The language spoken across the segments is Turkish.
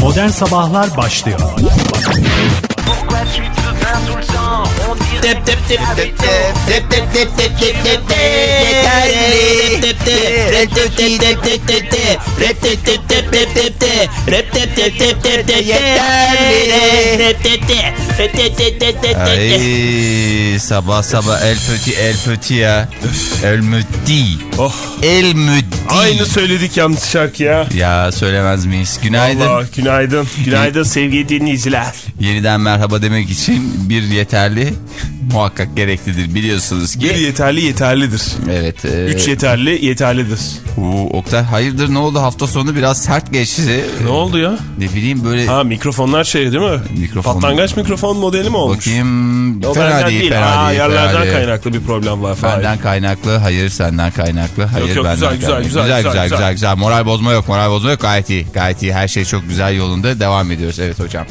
Modern Sabahlar başlıyor. Tep tep tep tep rep tep tep tep tep tep tep rep tep tep tep tep tep tep tep tep tep tep tep tep Ay sabah sabah el pöti el pöti ya. El mütti. Oh. El mütti. Aynı söyledik yanlış şarkı ya. Ya söylemez miyiz? Günaydın. Allah, günaydın. Günaydın sevgili dinleyiciler. Yeniden merhaba demek için bir yeterli muhakkak gereklidir biliyorsunuz ki. Bir yeterli yeterlidir. Evet. E, Üç yeterli yeterlidir. Oo, Oktay hayırdır ne oldu hafta sonu biraz sert geçti. Ne oldu ya? Ne bileyim böyle Ha mikrofonlar şey değil mi? Mikrofon- Patlangaç mikrofon modeli mi olmuş? bakayım O fena benden değil, değil. fena Aa, değil. fena yerlerden değil. kaynaklı bir problem var. Fahir. Benden kaynaklı hayır senden kaynaklı hayır yok, benden güzel, güzel, kaynaklı. güzel, güzel, güzel, güzel, güzel. güzel, güzel. Moral bozma yok moral bozma yok gayet iyi gayet iyi her şey çok güzel yolunda devam ediyoruz evet hocam.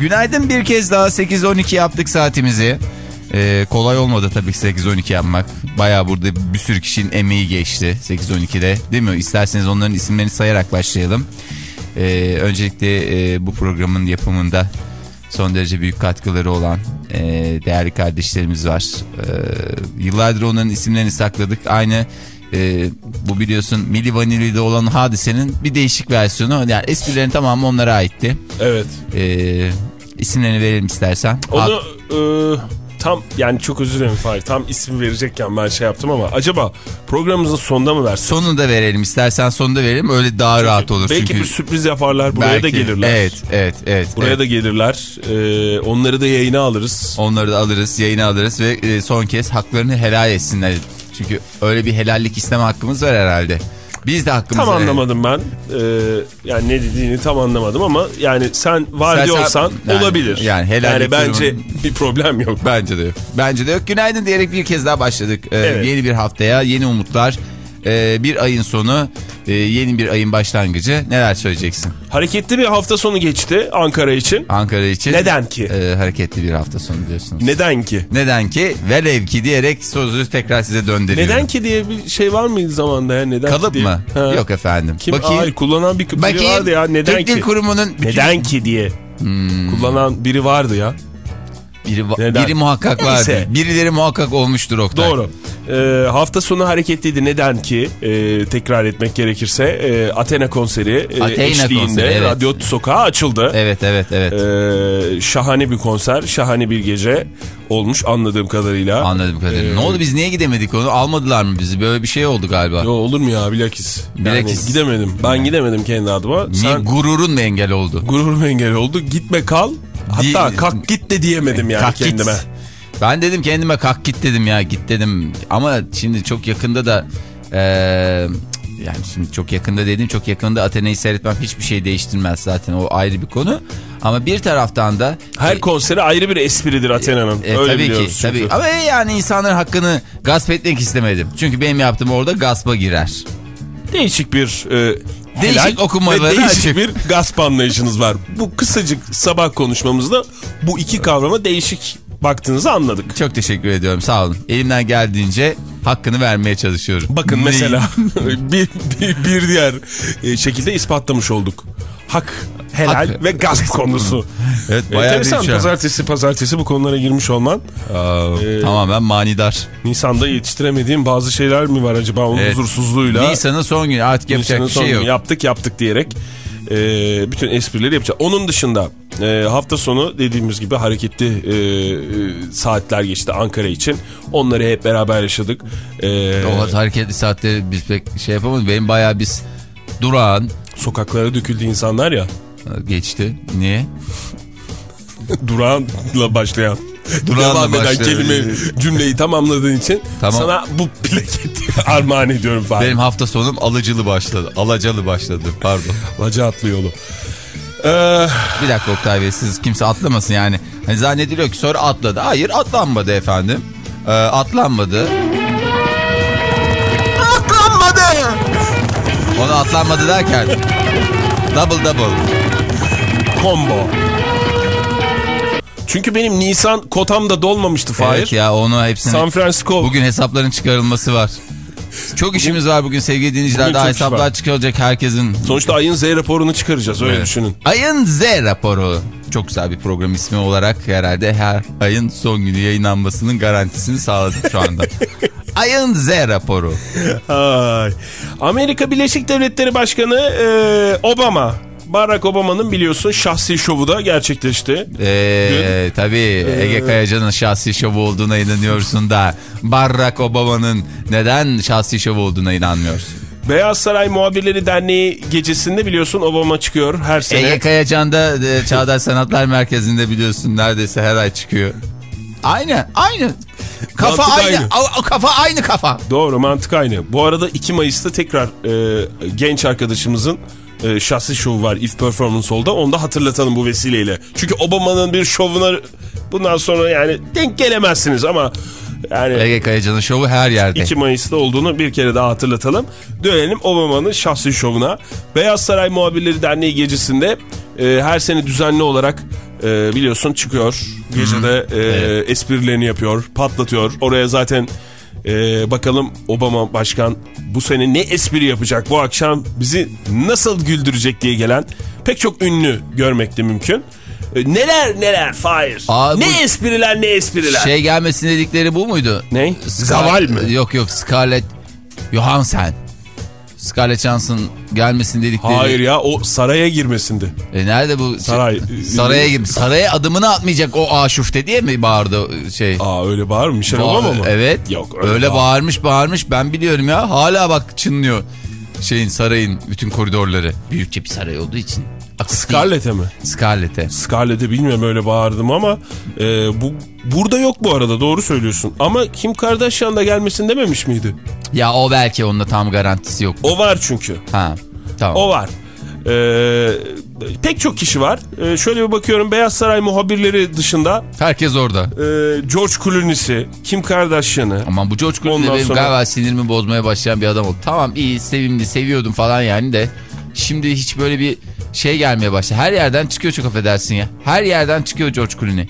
Günaydın bir kez daha 8-12 yaptık saatimizi. Ee, kolay olmadı tabii ki 8-12 yapmak. Baya burada bir sürü kişinin emeği geçti 8-12'de değil mi? İsterseniz onların isimlerini sayarak başlayalım. Ee, öncelikle e, bu programın yapımında son derece büyük katkıları olan e, değerli kardeşlerimiz var. E, yıllardır onların isimlerini sakladık. Aynı e, bu biliyorsun Milli Vanilli'de olan hadisenin bir değişik versiyonu. Yani esprilerin tamamı onlara aitti. Evet. E, isimlerini verelim istersen. Onu e, tam yani çok özür dilerim Fahir. Tam isim verecekken ben şey yaptım ama acaba programımızın sonunda mı versin? Sonunu da verelim istersen sonunu da verelim öyle daha rahat olur. Belki çünkü bir sürpriz yaparlar. Buraya da belki- gelirler. Evet evet evet. Buraya evet. da gelirler. E, onları da yayına alırız. Onları da alırız, yayına alırız ve e, son kez haklarını helal etsinler. Çünkü öyle bir helallik isteme hakkımız var herhalde. Biz de hakkımızı... Tam anlamadım ben. E, yani ne dediğini tam anlamadım ama yani sen var Sen- diyorsan yani- olabilir. yani helallik bence durumu- bir problem yok. Bence de yok. Bence de yok. Günaydın diyerek bir kez daha başladık. Ee, Evet. Yeni bir haftaya, yeni umutlar. Ee, bir ayın sonu, e, yeni bir ayın başlangıcı. Neler söyleyeceksin Hareketli bir hafta sonu geçti Ankara için. Ankara için? Neden ki? Ee, hareketli bir hafta sonu diyorsunuz. Neden ki? Neden ki? Velev ki diyerek sözü tekrar size döndürüyorum. Neden ki diye bir şey var mıydı zamanda ya? Neden Kalıp diye? mı? Ha. Yok efendim. Kim? Bakayım. Ay, kullanan bir biri Bakayım. vardı ya. Neden Türk Dil ki? Kurumu'nun bütün- Neden ki diye. Kullanan biri vardı ya. Biri, Neden? biri muhakkak Neyse. vardı. Birileri muhakkak olmuştur Oktay. Doğru. Ee, hafta sonu hareketliydi. Neden ki? Ee, tekrar etmek gerekirse. Ee, Athena konseri e, Athena eşliğinde konseri, evet. radyo sokağı açıldı. Evet evet evet. Ee, şahane bir konser, şahane bir gece olmuş anladığım kadarıyla. Anladım kadarıyla. Ee, Ne oldu biz niye gidemedik onu? Almadılar mı bizi? Böyle bir şey oldu galiba. Yo, olur mu ya bilakis. Yani Bilakis. gidemedim. Ben gidemedim kendi adıma. Niye Sen gururun mu engel oldu? gururum engel oldu. Gitme kal. Hatta Değil- kalk git de diyemedim yani Kalk git. Ben dedim kendime kalk git dedim ya git dedim. Ama şimdi çok yakında da eee, yani şimdi çok yakında dedim çok yakında Athena'yı seyretmem hiçbir şey değiştirmez zaten o ayrı bir konu. Ama bir taraftan da Her konseri ayrı bir espridir Athena'nın. E, Öyle tabii ki çünkü. tabii. Ama yani insanların hakkını gasp etmek istemedim. Çünkü benim yaptığım orada gaspa girer. Değişik bir e, Değişik helal okumaları ve değişik açık. bir gasp anlayışınız var. Bu kısacık sabah konuşmamızda bu iki kavrama değişik baktığınızı anladık. Çok teşekkür ediyorum sağ olun. Elimden geldiğince hakkını vermeye çalışıyorum. Bakın mesela bir, bir, bir diğer e, şekilde ispatlamış olduk. Hak, helal Hak. ve gasp konusu. Evet bayağı Enteresan bir şey. pazartesi pazartesi bu konulara girmiş olman. Aa, Ee, Tamamen manidar. Nisan'da yetiştiremediğim bazı şeyler mi var acaba onun Evet. huzursuzluğuyla? Nisan'ın son günü artık yapacak Nisan'ın bir son şey yok. Yaptık yaptık diyerek e, bütün esprileri yapacağız. Onun dışında e, hafta sonu dediğimiz gibi hareketli e, e, saatler geçti Ankara için. Onları hep beraber yaşadık. E, O hareketli saatleri biz pek şey yapamadık. Benim bayağı biz durağan sokaklara döküldü insanlar ya. geçti. Niye? Durağanla başlayan. Durağanla devam eden başlayan. kelime cümleyi tamamladığın için Tamam. sana bu plaketi armağan ediyorum Fahri. Benim hafta sonum alıcılı başladı. Alacalı başladı pardon. Laca atlı yolu. Ee, Bir dakika Oktay Bey siz kimse atlamasın yani. Hani zannediliyor ki sonra atladı. Hayır atlanmadı efendim. Ee. Atlanmadı. Onu atlanmadı derken double double. combo. Çünkü benim Nisan kotam da dolmamıştı Fahir. Evet ya onu hepsini San Francisco bugün hesapların çıkarılması var. Çok işimiz var bugün sevgili dinleyiciler. Bugün Daha hesaplar var. çıkacak herkesin. Sonuçta ayın Z raporunu çıkaracağız öyle Evet. düşünün. Ayın Z raporu. Çok güzel bir program ismi olarak herhalde her ayın son günü yayınlanmasının garantisini sağladık şu anda. ayın Z raporu. Ay. Amerika Birleşik Devletleri Başkanı e, Obama. Barack Obama'nın biliyorsun şahsi şovu da gerçekleşti. Ee, tabii Ege Kayacan'ın şahsi şovu olduğuna inanıyorsun da Barack Obama'nın neden şahsi şovu olduğuna inanmıyorsun? Beyaz Saray Muhabirleri Derneği gecesinde biliyorsun Obama çıkıyor her sene. Ege Kayacan da e, Çağdaş Sanatlar Merkezi'nde biliyorsun neredeyse her ay çıkıyor. Aynı, aynı. Kafa Mantık aynı. aynı. Kafa aynı kafa. Doğru mantık aynı. Bu arada 2 Mayıs'ta tekrar e, genç arkadaşımızın e, şahsi şovu var If Performance Hall'da. Onu da hatırlatalım bu vesileyle. Çünkü Obama'nın bir şovuna bundan sonra yani denk gelemezsiniz ama yani Ege Kayacan'ın şovu her yerde. 2 Mayıs'ta olduğunu bir kere daha hatırlatalım. Dönelim Obama'nın şahsi şovuna. Beyaz Saray Muhabirleri Derneği gecesinde e, her sene düzenli olarak e, biliyorsun çıkıyor. Gecede e, esprilerini yapıyor, patlatıyor. Oraya zaten e, bakalım Obama başkan bu sene ne espri yapacak bu akşam bizi nasıl güldürecek diye gelen pek çok ünlü görmek de mümkün. E, neler neler Fahir. Aa, ne bu- espriler ne espriler. Şey gelmesin dedikleri bu muydu? ne? Scar- Zaval mi? Yok yok Scarlett Johansson. Scarlett Johansson gelmesin dedikleri. Hayır ya o saraya girmesindi. E nerede bu? Saray. Saraya gibi. Saraya adımını atmayacak o aşufte diye mi bağırdı şey? Aa öyle bağır mı? Michelle Ba- Obama mı? Evet. Yok Öyle, bağır- bağırmış bağırmış ben biliyorum ya. Hala bak çınlıyor şeyin sarayın bütün koridorları. Büyükçe bir saray olduğu için. Scarlett'e mi? Scarlett'e. Scarlett'e bilmiyorum öyle bağırdım ama e, bu burada yok bu arada doğru söylüyorsun. Ama Kim Kardashian da gelmesin dememiş miydi? Ya o belki onunla tam garantisi yok. O var çünkü. Ha. Tamam. O var. E, pek çok kişi var. E, şöyle bir bakıyorum Beyaz Saray muhabirleri dışında Herkes orada. e, George Clooney'si, Kim Kardashian'ı. Aman bu George Clooney benim sonra- galiba sinirimi bozmaya başlayan bir adam oldu. Tamam iyi sevimli seviyordum falan yani de. Şimdi hiç böyle bir şey gelmeye başladı. Her yerden çıkıyor çok affedersin ya. Her yerden çıkıyor George Clooney.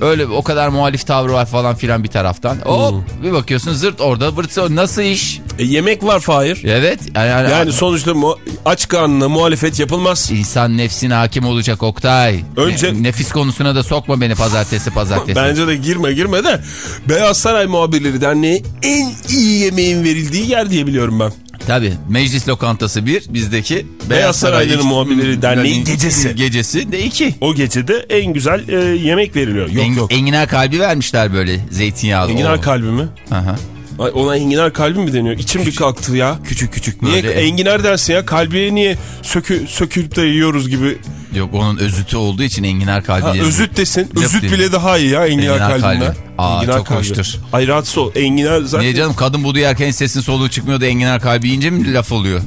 Öyle o kadar muhalif tavrı var falan filan bir taraftan. Hop Hmm. bir bakıyorsun zırt orada vırt nasıl iş? E, yemek var Fahir. Evet. Yani, Yani sonuçta mu- aç karnına muhalefet yapılmaz. İnsan nefsine hakim olacak Oktay. Önce- Ne- nefis konusuna da sokma beni pazartesi pazartesi. Bence de girme girme de Beyaz Saray Muhabirleri Derneği en iyi yemeğin verildiği yer diye biliyorum ben. Tabii meclis lokantası bir bizdeki Beyaz Sarayların Muhabirleri Derneği gecesi. Gecesi de iki. O gecede en güzel e, yemek veriliyor. Yok En- yok. Enginar kalbi vermişler böyle zeytinyağlı. Enginar Oo. kalbi mi? Aha. Ay, ona enginar kalbi mi deniyor? İçim bir kalktı ya. Küçük küçük Niye böyle. enginar dersin ya? Kalbiye niye sökü, sökülüp de yiyoruz gibi? Yok onun özütü olduğu için enginar kalbi. Ha, özüt desin. Laf Özüt değil. bile daha iyi ya enginar, Enginar kalbinden. kalbi. Aa, çok hoştur. Ay rahatsız ol. Enginar zaten... Niye canım kadın budu yerken sesin soluğu çıkmıyor da enginar kalbi yiyince mi laf oluyor?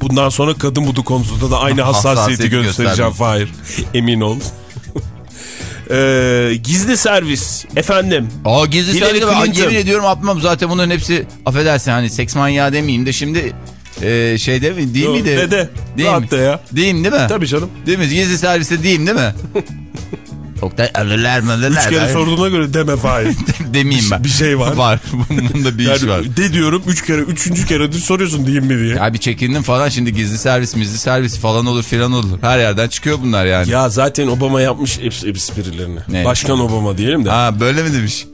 Bundan sonra kadın budu konusunda da aynı hassasiyeti Hassasiyeti göstereceğim Fahir. Emin ol. Ee, gizli servis efendim. Aa gizli Hillary. Aa, Clinton. Yemin ediyorum atmam zaten bunların hepsi affedersin hani seks manyağı demeyeyim de şimdi e, şeyde mi değil Yok, miydi? dede. Değil mi? ya. Diyeyim değil mi? Tabii canım. Değil mi? Gizli serviste diyeyim değil mi? Oktay alırlar mı alırlar Üç kere sorduğuna göre deme Fahir. Demeyeyim ben. Bir şey var. Var. Bunda bir iş var. Yani de diyorum üç kere, üçüncü kere soruyorsun diyeyim mi diye. Ya, Ya bir çekindim falan şimdi gizli servis mizli servis falan olur filan olur. Her yerden çıkıyor bunlar yani. zaten Obama yapmış es- esprilerini. Ne? Başkan Obama diyelim de. Ha, Ha böyle mi demiş?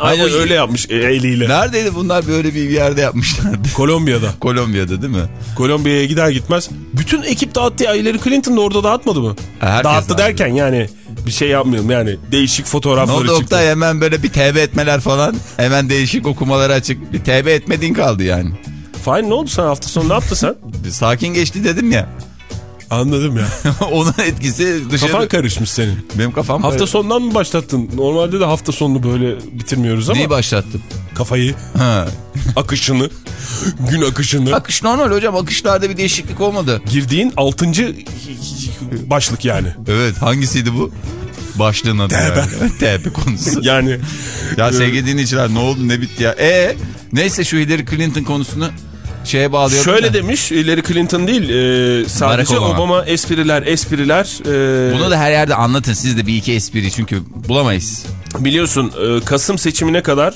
aynen o- öyle yapmış e, eliyle. Neredeydi bunlar böyle bir yerde yapmışlardı. Kolombiya'da. Kolombiya'da değil mi? Kolombiya'ya gider gitmez. Bütün ekip dağıttı ya. Hillary Clinton da orada dağıtmadı mı? Herkes dağıttı dağıttı. derken yani bir şey yapmıyorum yani. Değişik fotoğrafları oldu çıktı. Oktay hemen böyle bir TB etmeler falan. Hemen değişik okumalar açık. Bir TB etmediğin kaldı yani. Fine ne oldu sana hafta sonu ne yaptın sen? Sakin geçti dedim ya. Anladım ya. Onun etkisi dışarı... Kafan karışmış senin. Benim kafam... Hafta sonundan mı başlattın? Normalde de hafta sonunu böyle bitirmiyoruz ama Neyi başlattım? kafayı, Ha. akışını, gün akışını. Akış normal hocam. Akışlarda bir değişiklik olmadı. Girdiğin altıncı başlık yani. Evet hangisiydi bu? Başlığın adı yani. TB konusu. Yani Ya sevgili dinleyiciler ne oldu ne bitti ya. E neyse şu Hillary Clinton konusunu şeye bağlayalım. şöyle da. demiş Hillary Clinton değil e, sadece Obama. Obama. espriler espriler. e, Bunu da her yerde anlatın siz de bir iki espri çünkü bulamayız. biliyorsun e, Kasım seçimine kadar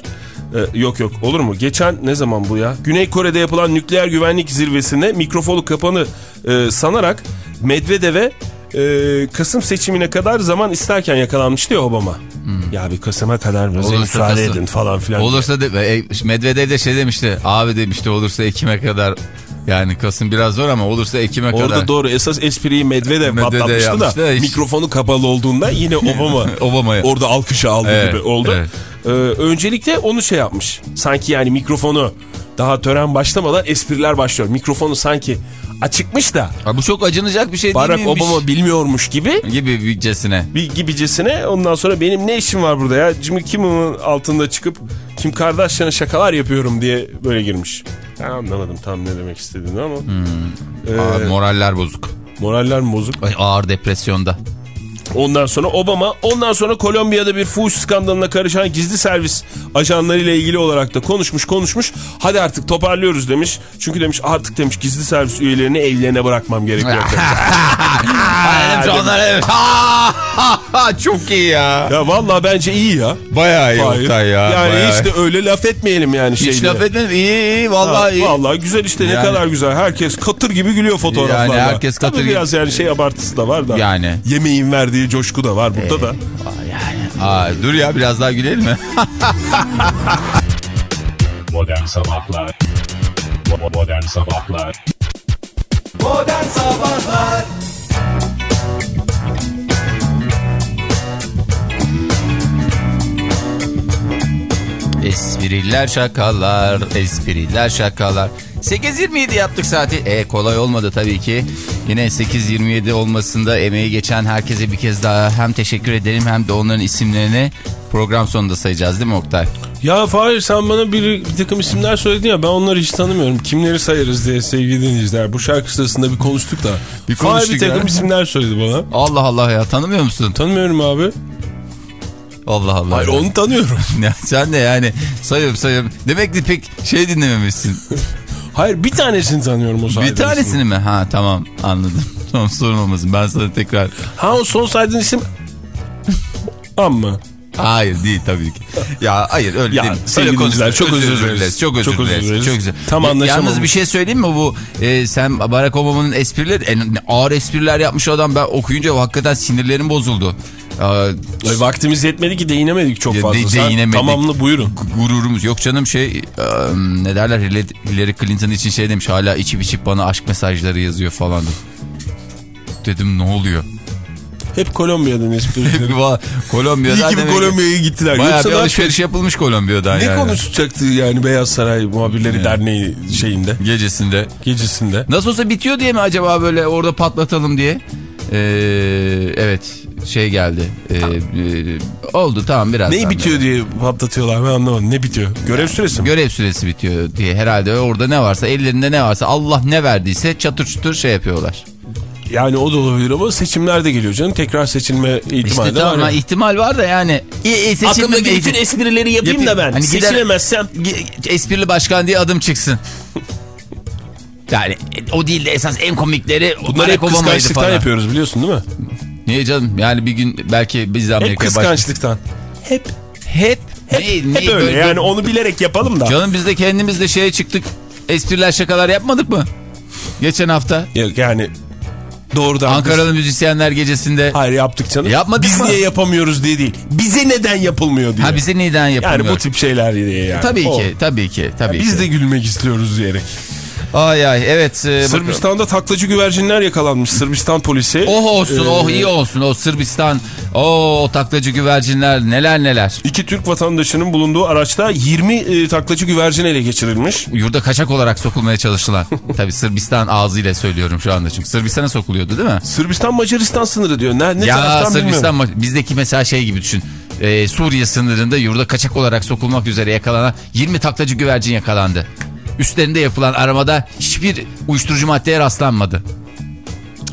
Ee, yok yok olur mu? Geçen ne zaman bu ya? Güney Kore'de yapılan nükleer güvenlik zirvesinde mikrofonu kapanı e, sanarak Medvedev'e e, Kasım seçimine kadar zaman isterken yakalanmıştı ya Obama. Ya bir Kasım'a kadar bize müsaade Kasım. edin falan filan. Olursa de, e, Medvedev de şey demişti. Abi demişti olursa Ekim'e kadar yani Kasım biraz zor ama olursa Ekim'e Orada kadar. doğru esas espriyi Medvedev, Medvedev patlatmıştı da da hiç- mikrofonu kapalı olduğunda yine Obama Obama'ya. orada alkışı aldı Evet, gibi oldu. evet. Ee, öncelikle onu şey yapmış. Sanki yani mikrofonu daha tören başlamadan espriler başlıyor. Mikrofonu sanki açıkmış da Ha, bu çok acınacak bir şey Barack değil miymiş? Obama bilmiyormuş gibi Gibi bircesine. bir gibicesine ondan sonra benim ne işim var burada ya Jimmy Kimmel'ın altında çıkıp Kim Kardashian'a şakalar yapıyorum diye böyle girmiş. Ben anlamadım tam ne demek istediğini ama Ee, Aa, moraller bozuk. moraller mi bozuk? Ay, Ağır depresyonda. Ondan sonra Obama, ondan sonra Kolombiya'da bir fuhuş skandalına karışan gizli servis ajanlarıyla ilgili olarak da konuşmuş konuşmuş. Hadi artık toparlıyoruz demiş. Çünkü demiş artık demiş gizli servis üyelerini evlerine bırakmam gerekiyor. demiş. Hayır, dedim. onlar evet. Çok iyi ya. ya vallahi bence iyi ya. Bayağı iyi Hayır. Oktay ya. Yani bayağı hiç de öyle laf etmeyelim yani Hiç şeyde. laf etmedim. İyi iyi vallahi iyi. Vallahi güzel işte ne Yani- kadar güzel. Herkes katır gibi gülüyor fotoğraflarda. Yani herkes katır Tabii gibi- biraz yani şey abartısı da var da. Yani. Yemeğin verdiği coşku da var burada da. Aa, dur ya biraz daha gülelim mi? Modern Sabahlar Modern Sabahlar Modern Sabahlar Espriler şakalar, espriler şakalar. 8.27 yaptık saati. E kolay olmadı tabii ki. Yine 8.27 olmasında emeği geçen herkese bir kez daha hem teşekkür ederim hem de onların isimlerini program sonunda sayacağız değil mi Oktay? Ya Fahir sen bana bir, bir takım isimler söyledin ya ben onları hiç tanımıyorum. Kimleri sayarız diye sevgili dinleyiciler. Bu şarkı sırasında bir konuştuk da. Bir Fahir konuştuk bir takım ya. isimler söyledi bana. Allah Allah ya tanımıyor musun? Tanımıyorum abi. Allah Allah. Hayır ya. onu tanıyorum. Ya sen de yani sayıyorum sayıyorum. Demek ki pek şey dinlememişsin. Hayır bir tanesini tanıyorum o saydığın bir tanesini ismin. mi? Ha tamam anladım. Tamam sorun olmasın ben sana tekrar. Ha o son saydığın isim... Amma. Hayır değil tabii ki. Ya hayır öyle Ya, değil. sevgili dinleyiciler, çok özür dileriz. Çok özür Çok özür dileriz. Çok güzel. Tam anlaşamamış. Yalnız bir şey söyleyeyim mi bu? e, sen Barack Obama'nın esprileri en, ağır espriler yapmış o adam ben okuyunca hakikaten sinirlerim bozuldu. Aa, vaktimiz yetmedi ki değinemedik çok fazla. de- değinemedik. tamamını buyurun. gururumuz yok canım şey e, ne derler Hillary Clinton için şey demiş hala içip içip bana aşk mesajları yazıyor falan. Dedim ne oluyor? Hep Kolombiya'dan esprileri. Kolombiya'dan İyi ki Kolombiya'ya gittiler. Bayağı Yoksa bir ne alışveriş yapılmış Kolombiya'dan Ne yani. konuşacaktı yani Beyaz Saray Muhabirleri Derneği şeyinde, Gecesinde. gecesinde? Nasıl olsa bitiyor diye mi acaba böyle orada patlatalım diye? Ee, evet şey geldi. Ee, e, oldu tamam biraz. Neyi bitiyor diye patlatıyorlar ben anlamadım. Ne bitiyor? Görev süresi mi? Görev süresi bitiyor diye herhalde orada ne varsa ellerinde ne varsa Allah ne verdiyse çatır çutur şey yapıyorlar. Yani o da olabilir ama seçimler de geliyor canım. Tekrar seçilme ihtimali İşte de tamam var. ya. ihtimal var da yani. E, e, Aklımdaki bütün esprileri yapayım da ben. Hani gider- Seçilemezsem Ge- esprili başkan diye adım çıksın. Yani e, o değil de esas en komikleri bunları hep kıskançlıktan falan. yapıyoruz biliyorsun değil mi? Niye canım? Yani bir gün belki biz de Hep Amerika'ya baş... kıskançlıktan. Hep Hep. hep, ne- hep ne- öyle böyle- yani onu bilerek yapalım da. Canım biz de kendimiz de şeye çıktık. Espriler şakalar yapmadık mı? Geçen hafta. Yok yani doğrudan. Ankaralı müzisyenler gecesinde. Hayır yaptık canım. Yapmadık Biz mı? niye yapamıyoruz diye değil. Bize neden yapılmıyor diye. Ha bize neden yapılmıyor? yani bu tip şeyler diye yani. Tabii O. ki, tabii ki, tabii Biz ki. de gülmek istiyoruz diyerek. Ay ay evet. e, bakalım. Sırbistan'da taklacı güvercinler yakalanmış. Sırbistan polisi. Oh olsun, Ee, oh iyi olsun. O Sırbistan, o, o taklacı güvercinler neler neler. İki Türk vatandaşının bulunduğu araçta 20 e, taklacı güvercin ele geçirilmiş. Yurda kaçak olarak sokulmaya çalışılan. tabii Sırbistan ağzıyla söylüyorum şu anda çünkü. Sırbistan'a sokuluyordu değil mi? Sırbistan Macaristan sınırı diyor. Ne, ne ya Sırbistan bilmiyorum. bizdeki mesela şey gibi düşün. Ee, Suriye sınırında yurda kaçak olarak sokulmak üzere yakalanan 20 taklacı güvercin yakalandı. Üstlerinde yapılan aramada hiçbir uyuşturucu maddeye rastlanmadı.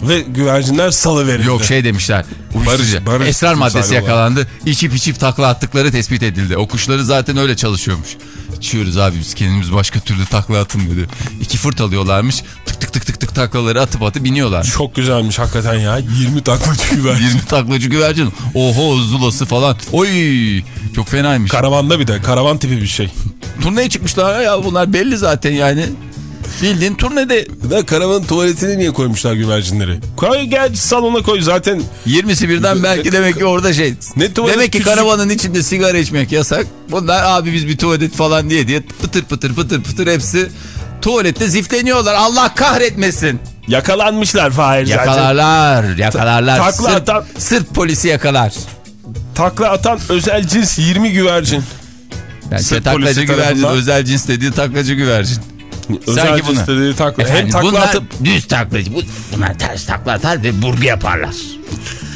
Ve güvercinler salı verildi. Yok şey demişler. Uyuşturucu. Barış- esrar maddesi olarak. yakalandı. İçip içip takla attıkları tespit edildi. O kuşları zaten öyle çalışıyormuş. İçiyoruz abi biz kendimiz başka türlü takla atılmıyor diyor. İki fırt alıyorlarmış. Tık tık tık tık tık tık taklaları atıp atıp biniyorlar. Çok güzelmiş hakikaten ya. 20 taklacı güvercin. 20 taklacı güvercin. Oho zulası falan. Oy çok fenaymış. Karavanda bir de. Karavan tipi bir şey. Turneye çıkmışlar ya bunlar belli zaten yani. Bildiğin turnede Da karavanın tuvaletine niye koymuşlar güvercinleri? Koy gel salona koy zaten. 20'si birden belki demek ki orada şey. Ne tuvalet demek ki küçücük- karavanın içinde sigara içmek yasak. Bunlar abi biz bir tuvalet falan diye diye pıtır pıtır pıtır pıtır hepsi tuvalette zifleniyorlar. Allah kahretmesin. Yakalanmışlar Fahir zaten. Yakalarlar, yakalarlar. Takla Sırp, atan- Sırp polisi yakalar. Takla atan özel cins 20 güvercin. Yani Sırp taklacı güvercin, tarafından- özel cins dediği taklacı güvercin. Özel bunu. dediği takla. Hem Efendim, takla bunlar atıp düz taklacı. Bu, bunlar ters takla atar ve burgu yaparlar.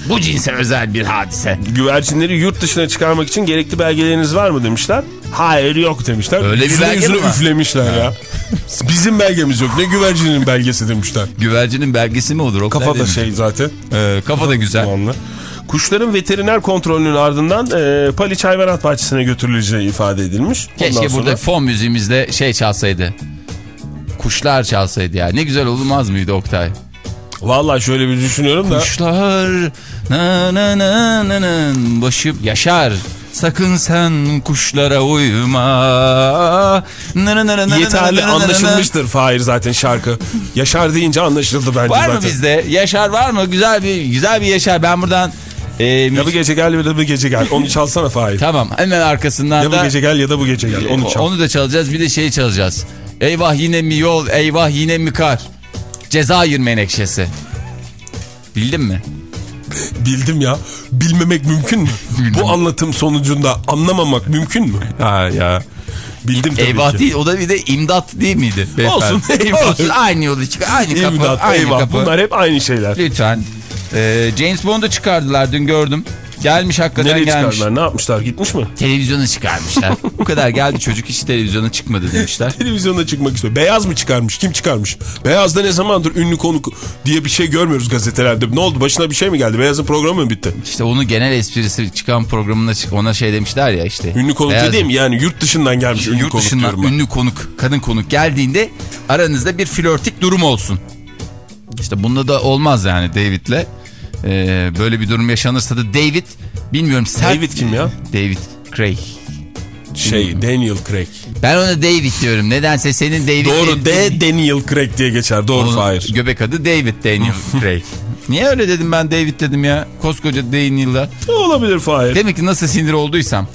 Bu cinse özel bir hadise. güvercinleri yurt dışına çıkarmak için gerekli belgeleriniz var mı demişler. Hayır yok demişler. Öyle bir belge yüzüne mi üflemişler ya. Bizim belgemiz yok. Ne güvercinin belgesi demişler. Güvercinin belgesi mi olur? O Kafa da şey zaten. Ee, kafa da güzel. Soğanlı. Kuşların veteriner kontrolünün ardından e, Paliç Hayvanat Bahçesi'ne götürüleceği ifade edilmiş. Keşke Ondan burada sonra- fon müziğimizde şey çalsaydı. Kuşlar çalsaydı ya. Ne güzel olmaz mıydı Oktay? Vallahi şöyle bir düşünüyorum da. Kuşlar na na na na na başı yaşar. Sakın sen kuşlara uyma. Yeterli anlaşılmıştır Fahir zaten şarkı. Yaşar deyince anlaşıldı bence Var mı zaten. bizde? Yaşar var mı? Güzel bir güzel bir Yaşar. Ben buradan e, Ya bu gece gel ya da bu gece gel. Onu çalsana Fahir. Tamam hemen arkasından Ya bu da gece gel ya da bu gece gel. Onu çal. onu da çalacağız. Bir de şey çalacağız. Eyvah yine mi yol, eyvah yine mi kar? Cezayir menekşesi. Bildin mi? Bildim ya. Bilmemek mümkün mü? Bu anlatım sonucunda anlamamak mümkün mü? Ha ya. Bildim tabii Eyvah ki. değil o da bir de imdat değil miydi? beyefendi? Olsun, eyvah. Olsun aynı yolu çıkıyor. Aynı kapı. İmdat, aynı eyvah. kapı. Bunlar hep aynı şeyler. Lütfen. Ee, James Bond'u çıkardılar dün gördüm. Gelmiş hakikaten Nereye gelmiş. çıkardılar? Ne yapmışlar? Gitmiş mi? Televizyona çıkarmışlar. Bu kadar geldi çocuk hiç televizyona çıkmadı demişler. Televizyona çıkmak istiyor. Beyaz mı çıkarmış? Kim çıkarmış? Beyaz'da ne zamandır ünlü konuk diye bir şey görmüyoruz gazetelerde. Ne oldu? Başına bir şey mi geldi? Beyaz'ın programı mı bitti? İşte onun genel esprisi çıkan programına çık ona şey demişler ya işte. Ünlü konuk Beyaz- dediğim yani yurt dışından gelmiş ünlü Yurt konuk dışından diyorum ben. ünlü konuk, kadın konuk geldiğinde aranızda bir flörtik durum olsun. İşte bunda da olmaz yani David'le. Ee, böyle bir durum yaşanırsa da David bilmiyorum sert... David kim ya? David Craig. Şey Daniel Craig. Ben ona David diyorum. Nedense senin David... Doğru D Daniel Craig diye geçer. Doğru Onun Fahir. Göbek adı David Daniel Craig. Niye öyle dedim ben David dedim ya. Koskoca Daniel'la. Ne olabilir Fahir? Demek ki nasıl sinir olduysam.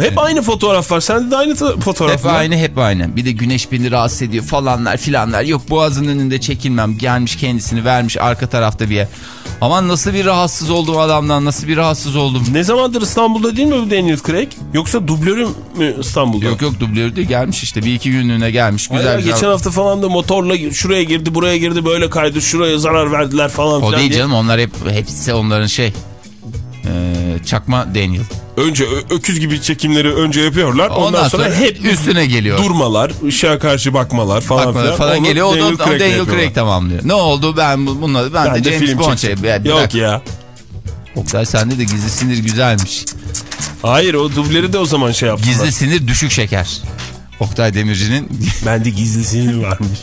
Hep aynı fotoğraf var. Sende de aynı fotoğraf Hep var. aynı hep aynı. Bir de güneş beni rahatsız ediyor falanlar filanlar. Yok boğazın önünde çekilmem. Gelmiş kendisini vermiş arka tarafta bir yer. Aman nasıl bir rahatsız oldum adamdan nasıl bir rahatsız oldum. Ne zamandır İstanbul'da değil mi bu Daniel Craig? Yoksa dublörü mü İstanbul'da? Yok yok dublörü de gelmiş işte bir iki günlüğüne gelmiş. Hayır Güzel ya, güzel. Geçen hafta falan da motorla şuraya girdi buraya girdi böyle kaydı şuraya zarar verdiler falan O filan değil diye. canım onlar hep hepsi onların şey. Ee, çakma Daniel. Önce öküz gibi çekimleri önce yapıyorlar. Ondan, Ondan, sonra, sonra, hep üstüne geliyor. durmalar, ışığa karşı bakmalar falan Bakmaları filan. falan Onu geliyor. O da Daniel o Craig'le Daniel. Craig tamamlıyor. Ne oldu ben bu- bununla ben, Ben de de James Bond şey. Bir Yok dakika. ya. Oktay sende de gizli sinir güzelmiş. Hayır o dubleri de o zaman şey yaptılar. Gizli sinir düşük şeker. Oktay Demirci'nin Bende gizli sinir varmış.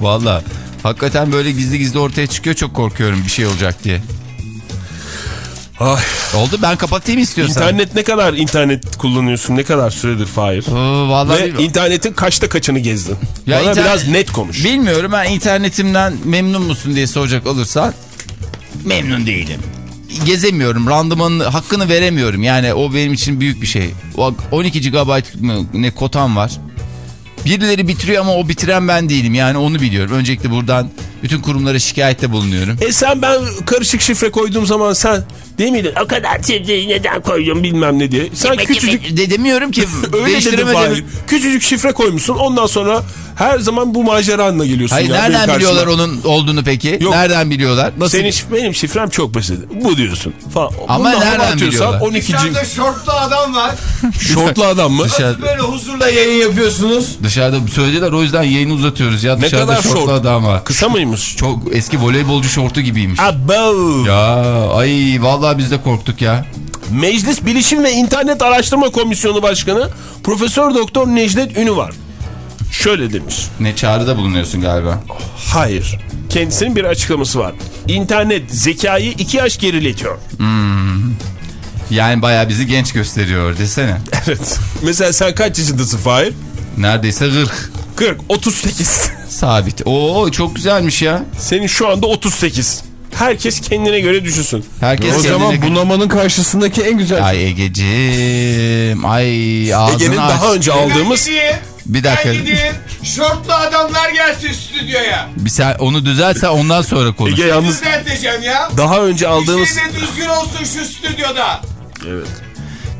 valla hakikaten böyle gizli gizli ortaya çıkıyor çok korkuyorum bir şey olacak diye. Ay, Oldu ben kapatayım istiyorsan. internet ne kadar internet kullanıyorsun? Ne kadar süredir Fahir? Vallahi Ve bil- internetin kaçta kaçını gezdin? Ya Bana internet- biraz net konuş. Bilmiyorum ben internetimden memnun musun diye soracak olursan memnun değilim. Gezemiyorum randımanını hakkını veremiyorum yani o benim için büyük bir şey. O 12 GB mı ne kotam var. Birileri bitiriyor ama o bitiren ben değilim yani onu biliyorum. Öncelikle buradan bütün kurumlara şikayette bulunuyorum. E sen ben karışık şifre koyduğum zaman sen değil miydin? O kadar şifreyi neden koydum bilmem ne diye. Sen küçücük de demiyorum ki öyle dedim. Fahir. Küçücük şifre koymuşsun ondan sonra her zaman bu maceranla geliyorsun. Hayır ya nereden biliyorlar onun olduğunu peki? Yok. Nereden biliyorlar? Nasıl? Senin şif- benim şifrem çok basit. Bu diyorsun. Falan. Ama Bundan nereden biliyorlar? 12. Dışarıda şortlu adam var. Şortlu adam mı? Dışarı- Böyle huzurla yayın yapıyorsunuz. Dışarıda söylediler o yüzden yayını uzatıyoruz ya. Ne Dışarıda kadar şortlu şort? adam var. Kısa mıymış? Çok eski voleybolcu şortu gibiymiş. Abo. Ya ay vallahi biz de korktuk ya. Meclis Bilişim ve İnternet Araştırma Komisyonu Başkanı Profesör Doktor Necdet Ünü var. şöyle demiş. Ne çağrıda bulunuyorsun galiba. Hayır. Kendisinin bir açıklaması var. İnternet zekayı iki yaş geriletiyor. Yani bayağı bizi genç gösteriyor desene. Evet. Mesela sen kaç yaşındasın Fahir? Neredeyse 40. 40, 38. Sabit. Oo çok güzelmiş ya. Senin şu anda 38. Herkes kendine göre düşünsün. Herkes O zaman kendine- bunamanın karşısındaki en güzel. Ay Egeciğim. Ay ağzını Ege'nin aç. daha önce aldığımız... Bir dakika. Ben gideyim. Şortlu adamlar gelsin stüdyoya. Bir sen onu düzeltse ondan sonra konuş. Ege yalnız Düzelteceğim ya. daha önce aldığımız... Bir şey de düzgün olsun şu stüdyoda.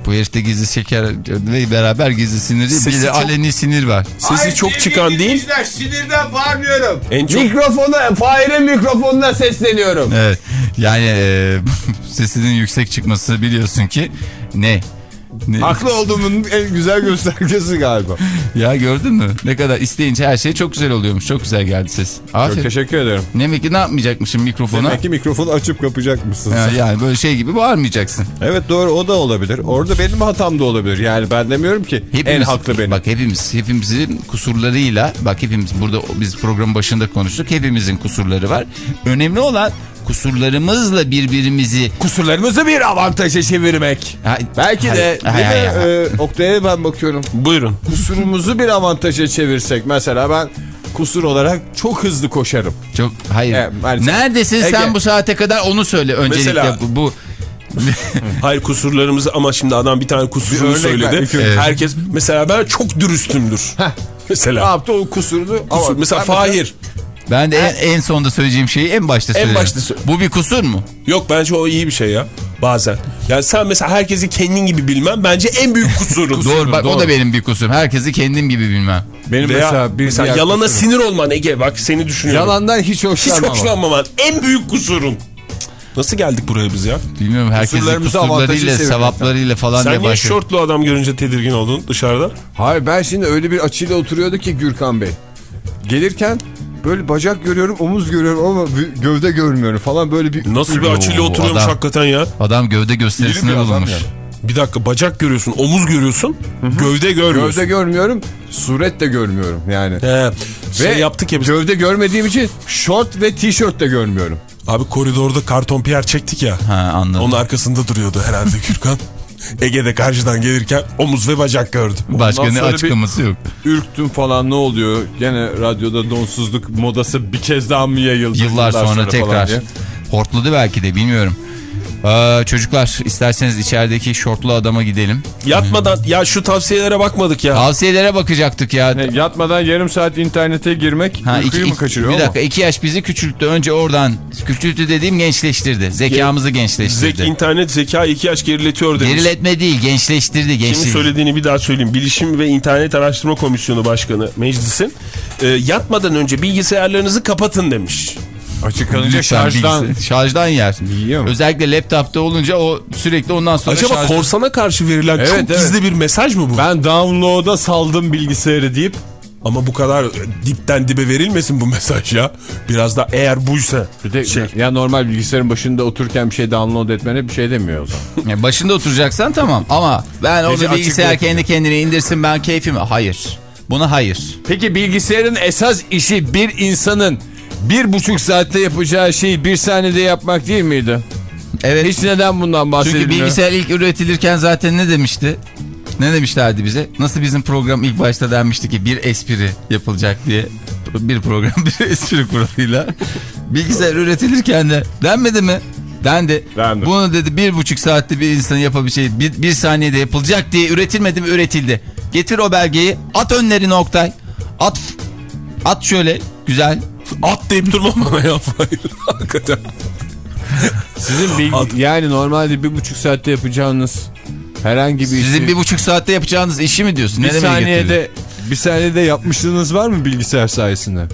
Bu herifte gizli şeker ve beraber gizli sinir değil. Bir Sesi de çok- aleni sinir var. Sesi Ay, çok çıkan değil. Sinirden bağırmıyorum. En çok Mikrofona, Fahir'in mikrofonuna sesleniyorum. Evet. Yani e, sesinin yüksek çıkması biliyorsun ki ne? Ne? Haklı olduğumun en güzel göstergesi galiba. Ya gördün mü? Ne kadar isteyince her şey çok güzel oluyormuş. Çok güzel geldi ses. Çok Aferin. teşekkür ederim. Demek ki ne yapmayacakmışım mikrofona? Demek ki mikrofonu açıp kapayacakmışsın. Ha, yani böyle şey gibi bağırmayacaksın. Evet doğru o da olabilir. Orada benim hatam da olabilir. Yani ben demiyorum ki en haklı benim. Bak hepimiz, hepimizin kusurlarıyla, bak hepimiz burada biz programın başında konuştuk. Hepimizin kusurları var. Önemli olan kusurlarımızla birbirimizi Kusurlarımızı bir avantaja çevirmek. Ha, Belki de, hayır, değil hayır, mi? hayır. Ee, Oktay'a ben bakıyorum. Buyurun. Kusurumuzu bir avantaja çevirsek. Mesela ben kusur olarak çok hızlı koşarım. çok hayır. Evet, maalesef. Neredesin Ege. sen bu saate kadar onu söyle öncelikle Mesela- bu, bu Hayır kusurlarımızı ama şimdi adam bir tane Bir kusurunu ver, söyledi. önce. Evet. Herkes mesela ben çok dürüstümdür. Ne mesela. yaptı o kusurunu? Kusur. Ama Mesela ben Fahir. Ben de en, en sonda söyleyeceğim şeyi en başta En söylerim. başta söyle. Bu bir kusur mu? Yok bence o iyi bir şey ya. Bazen. Yani sen mesela herkesi kendin gibi bilmem bence en büyük kusurun. Doğru bak o doğru. da benim bir kusurum. Herkesi kendim gibi bilmem. Benim Veya mesela bir mesela yalana kusurum. sinir olman Ege bak seni düşünüyorum. Yalandan hiç Hiç hoşlanmam. hoşlanmaman en büyük kusurun. Nasıl geldik buraya biz ya? Bilmiyorum herkesin kusurlarıyla, sevaplarıyla falan Sen diye niye başlıyor. şortlu adam görünce tedirgin oldun dışarıda? Hayır ben şimdi öyle bir açıyla oturuyordu ki Gürkan Bey. Gelirken böyle bacak görüyorum, omuz görüyorum ama bir gövde görmüyorum falan böyle bir... Nasıl bir açıyla oturuyormuş adam- hakikaten ya? Adam gövde bir adam bulunmuş. ya. Bir dakika bacak görüyorsun, omuz görüyorsun, gövde görmüyorsun. Gövde görmüyorum, suret de görmüyorum yani. He, şey Ve yaptık ya biz. Gövde görmediğim için şort ve tişört de görmüyorum. Abi koridorda karton piyer çektik ya. Ha anladım. Onun arkasında duruyordu herhalde Gürkan. Ege'de karşıdan gelirken omuz ve bacak gördü. Başka Ondan ne sonra açıklaması yok. Ürktüm falan ne oluyor? Gene radyoda donsuzluk modası bir kez daha mı yayıldı? Yıllar sonra falan tekrar. Hortladı belki de bilmiyorum. Ee, çocuklar isterseniz içerideki şortlu adama gidelim. Yatmadan ya şu tavsiyelere bakmadık ya. Tavsiyelere bakacaktık ya. Ne, yatmadan yarım saat internete girmek Ha, iki- mu kaçırıyor bir ama? dakika iki yaş bizi küçülttü. Önce oradan küçülttü dediğim gençleştirdi. Zekamızı gençleştirdi. Zek, internet zeka iki yaş geriletiyor demiş. Geriletme değil gençleştirdi. Kimin Gençliği. söylediğini bir daha söyleyeyim. Bilişim ve İnternet Araştırma Komisyonu Başkanı meclisin e, yatmadan önce bilgisayarlarınızı kapatın demiş. Açık kalınca Lütfen şarjdan şarjdan yer. Yiyor mu? Özellikle laptopta olunca o sürekli ondan sonra Acaba şarj- korsana karşı verilen Evet, çok evet. gizli bir mesaj mı bu? Ben download'a saldım bilgisayarı deyip Ama bu kadar e, dipten dibe verilmesin bu mesaj ya. Biraz da eğer buysa. bir de Şey. ya normal bilgisayarın başında otururken bir şey download etmene bir şey demiyor o zaman. Ya başında oturacaksan tamam ama ben orada bilgisayar kendi kendine indirsin ben keyfimi. Hayır. Buna hayır. Peki bilgisayarın esas işi bir insanın bir buçuk saatte yapacağı şeyi bir saniyede yapmak değil miydi? Evet. Hiç neden bundan bahsedilmiyor? Çünkü bilgisayar ilk üretilirken zaten ne demişti? Ne demişlerdi bize? Nasıl bizim program ilk başta denmişti ki bir espri yapılacak diye. Bir program bir espri kuralıyla. Bilgisayar üretilirken de denmedi mi? Dendi. Dendi. Bunu dedi bir buçuk saatte bir insanın yapabileceği bir, bir saniyede yapılacak diye üretilmedi mi? Üretildi. Getir o belgeyi. At önlerine Oktay. At. At şöyle. Güzel. At deyip durma bana ya. Hayır. Hakikaten. Sizin bilgi- Ad- yani normalde bir buçuk saatte yapacağınız herhangi bir Sizin işi bir buçuk saatte yapacağınız işi mi diyorsun? bir ne saniyede bir saniyede yapmışlığınız var mı bilgisayar sayesinde?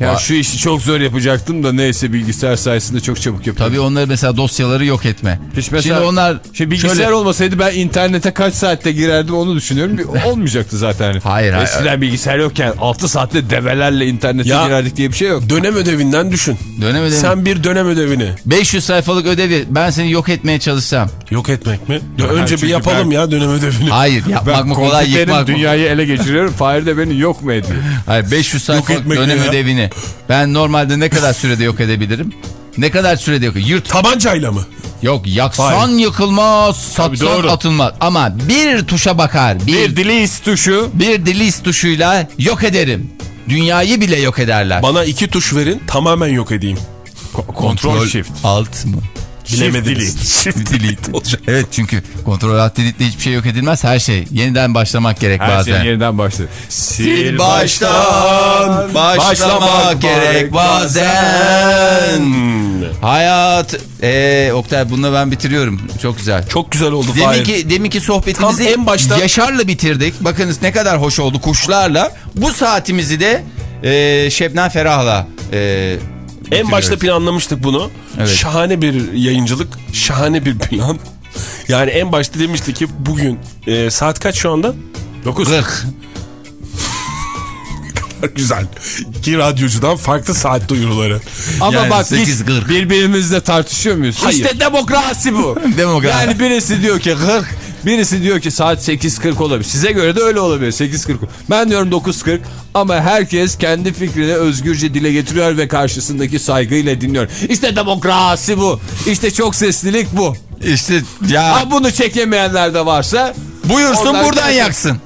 Ya şu işi çok zor yapacaktım da neyse bilgisayar sayesinde çok çabuk yapıyorum. Tabii onları mesela dosyaları yok etme. Hiç mesela, Şimdi onlar Şimdi bilgisayar şöyle- olmasaydı ben internete kaç saatte girerdim onu düşünüyorum. Bir- Olmayacaktı zaten. Hayır, hayır. Eskiden bilgisayar yokken 6 saatte develerle internete Ya- girerdik diye bir şey yok. Dönem ödevinden düşün. Dönemedim. Sen bir dönem ödevini 500 sayfalık ödevi ben seni yok etmeye çalışsam. yok etmek mi? Ya Ben önce bir yapalım ben- ya dönem ödevini. Hayır yapmak mı kolay yıkmak mı? dünyayı ele geçiriyorum. Fahir de beni yok mu ediyor? Hayır 500 sayfa etmek ne dönem ya? ödevini. Ben normalde ne kadar sürede yok edebilirim? Ne kadar sürede yok? Yırt. Tabancayla mı? Yok yaksan yıkılmaz, satsan atılmaz. Ama bir tuşa bakar. Bir, Bir delete tuşu. bir delete tuşuyla yok ederim. Dünyayı bile yok ederler. Bana iki tuş verin tamamen yok edeyim. Kontrol shift. Alt mı? Bilemediniz. Shift delete. evet çünkü kontrol alt delete'de hiçbir şey yok edilmez. Her şey yeniden başlamak gerek Her bazen. şey yeniden başladı. Sil baştan başlamak gerek bazen. Hayat. Ee, Oktay bunu ben bitiriyorum. Çok güzel. Çok güzel oldu Fahir. Deminki, deminki sohbetimizi Tam en başta- Yaşar'la bitirdik. Bakınız ne kadar hoş oldu kuşlarla. Bu saatimizi de e, Şebnem Ferah'la e, En başta planlamıştık bunu. Evet. Şahane bir yayıncılık, şahane bir plan. Yani en başta demiştik ki bugün e, saat kaç şu anda? 9. 40. Güzel. İki radyocudan farklı saat duyuruları. Ama Yani bak 8.40. hiç birbirimizle tartışıyor muyuz? Hayır. İşte demokrasi bu. Demokrasi. Yani birisi diyor ki 40, birisi diyor ki saat 8.40 olabilir. Size göre de öyle olabilir 8.40. Ben diyorum 9.40 ama herkes kendi fikrini özgürce dile getiriyor ve karşısındaki saygıyla dinliyor. İşte demokrasi bu. İşte çok seslilik bu. İşte ya Ha bunu çekemeyenler de varsa buyursun Onlar buradan gerçek- yaksın.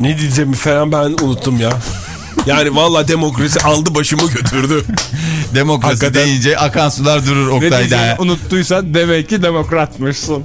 Ne diyeceğimi falan ben unuttum ya. Yani valla demokrasi aldı başımı götürdü. Demokrasi Hakikaten. deyince akan sular durur ne Oktay'da. diyeceğini unuttuysan demek ki demokratmışsın.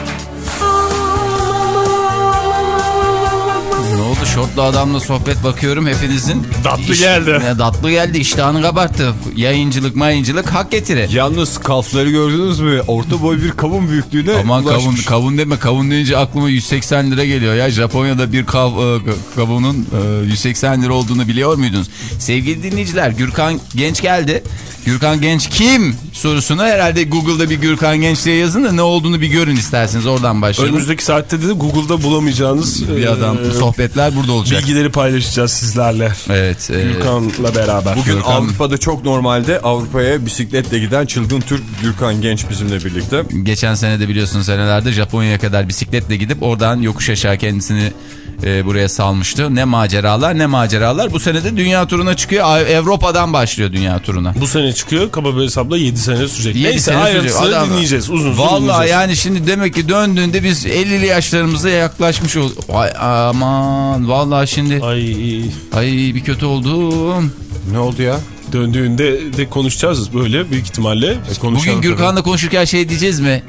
şortlu adamla sohbet bakıyorum hepinizin. Tatlı geldi. Ne, tatlı geldi iştahını kabarttı. Yayıncılık mayıncılık hak getire. Yalnız kalfları gördünüz mü? Orta boy bir kavun büyüklüğüne Aman kavun, ulaşmış. kavun deme kavun deyince aklıma 180 lira geliyor ya. Japonya'da bir kav, e, kavunun e, 180 lira olduğunu biliyor muydunuz? Sevgili dinleyiciler Gürkan Genç geldi. Gürkan Genç kim sorusunu herhalde Google'da bir Gürkan Genç diye yazın da ne olduğunu bir görün isterseniz oradan başlayalım. Önümüzdeki saatte de Google'da bulamayacağınız bir adam e, sohbetler burada olacak. bilgileri paylaşacağız sizlerle. Evet. e, Gürkan'la beraber. Bugün Gürkan- Avrupa'da çok normalde Avrupa'ya bisikletle giden çılgın Türk Gürkan Genç bizimle birlikte. Geçen sene de biliyorsunuz senelerde Japonya'ya kadar bisikletle gidip oradan yokuş aşağı kendisini e, buraya salmıştı. Ne maceralar ne maceralar. Bu sene de dünya turuna çıkıyor. Avrupa'dan başlıyor dünya turuna. Bu sene çıkıyor kaba bir hesapla 7 sene sürecek. Yedi Neyse sene sürecek. Adam- dinleyeceğiz. Uzun uzun Vallahi dinleyeceğiz. yani şimdi demek ki döndüğünde biz 50'li yaşlarımıza yaklaşmış olduk. Ay aman vallahi şimdi Ay ay bir kötü oldum. Ne oldu ya? döndüğünde de konuşacağız böyle büyük ihtimalle. Bugün Gürkan'la konuşurken şey diyeceğiz mi?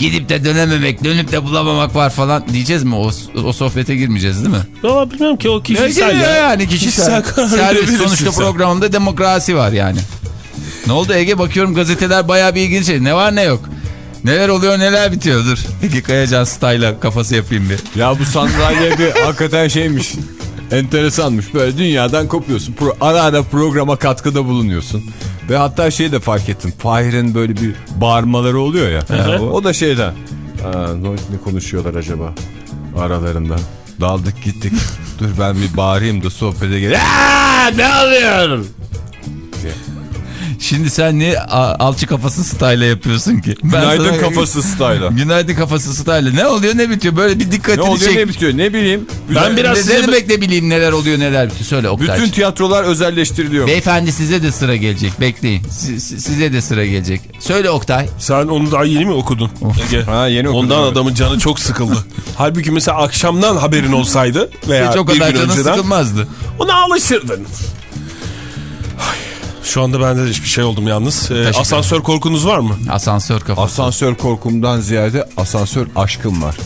Gidip de dönememek, dönüp de bulamamak var falan diyeceğiz mi? O, o sohbete girmeyeceğiz değil mi? Valla bilmiyorum ki o Ne kişisel geliyor ya. yani kişisel. karar Servis sonuçta sen. programda demokrasi var yani. Ne oldu Ege bakıyorum gazeteler bayağı bir ilginç şey. Ne var ne yok. Neler oluyor neler bitiyor dur. Ege Kayacan style'a kafası yapayım bir. Ya bu sandalye bir hakikaten şeymiş. Enteresanmış. Böyle dünyadan kopuyorsun. Pro, ara ara programa katkıda bulunuyorsun. Ve hatta şey de fark ettim. Fahir'in böyle bir bağırmaları oluyor ya. hı. o da şeyden. Aa, ne, konuşuyorlar acaba aralarında? Daldık gittik. Dur ben bir bağırayım da sohbete gel. Ne alıyorsun? Şimdi sen niye alçı kafası style'a yapıyorsun ki? Ben Günaydın sana- kafası style'a. Günaydın kafası style'a. Ne oluyor ne bitiyor? Böyle bir Ne dikkatini oluyor çek. ne bitiyor ne bileyim. Ben biraz ne, size- ne demek ne bileyim neler oluyor neler bitiyor. Söyle Oktay. Bütün tiyatrolar özelleştiriliyor. Beyefendi size de sıra gelecek. Bekleyin. Si- size de sıra gelecek. Söyle Oktay. Sen onu daha yeni mi okudun? Ege? Ha, yeni okudum, Ondan evet. adamın canı çok sıkıldı. Halbuki mesela akşamdan haberin olsaydı veya Hiç o bir kadar gün canın önceden sıkılmazdı. ona alışırdın. Ay, Şu anda bende de hiçbir şey oldum yalnız. Ee, asansör korkunuz var mı? Asansör kafası. Asansör korkumdan ziyade asansör aşkım var.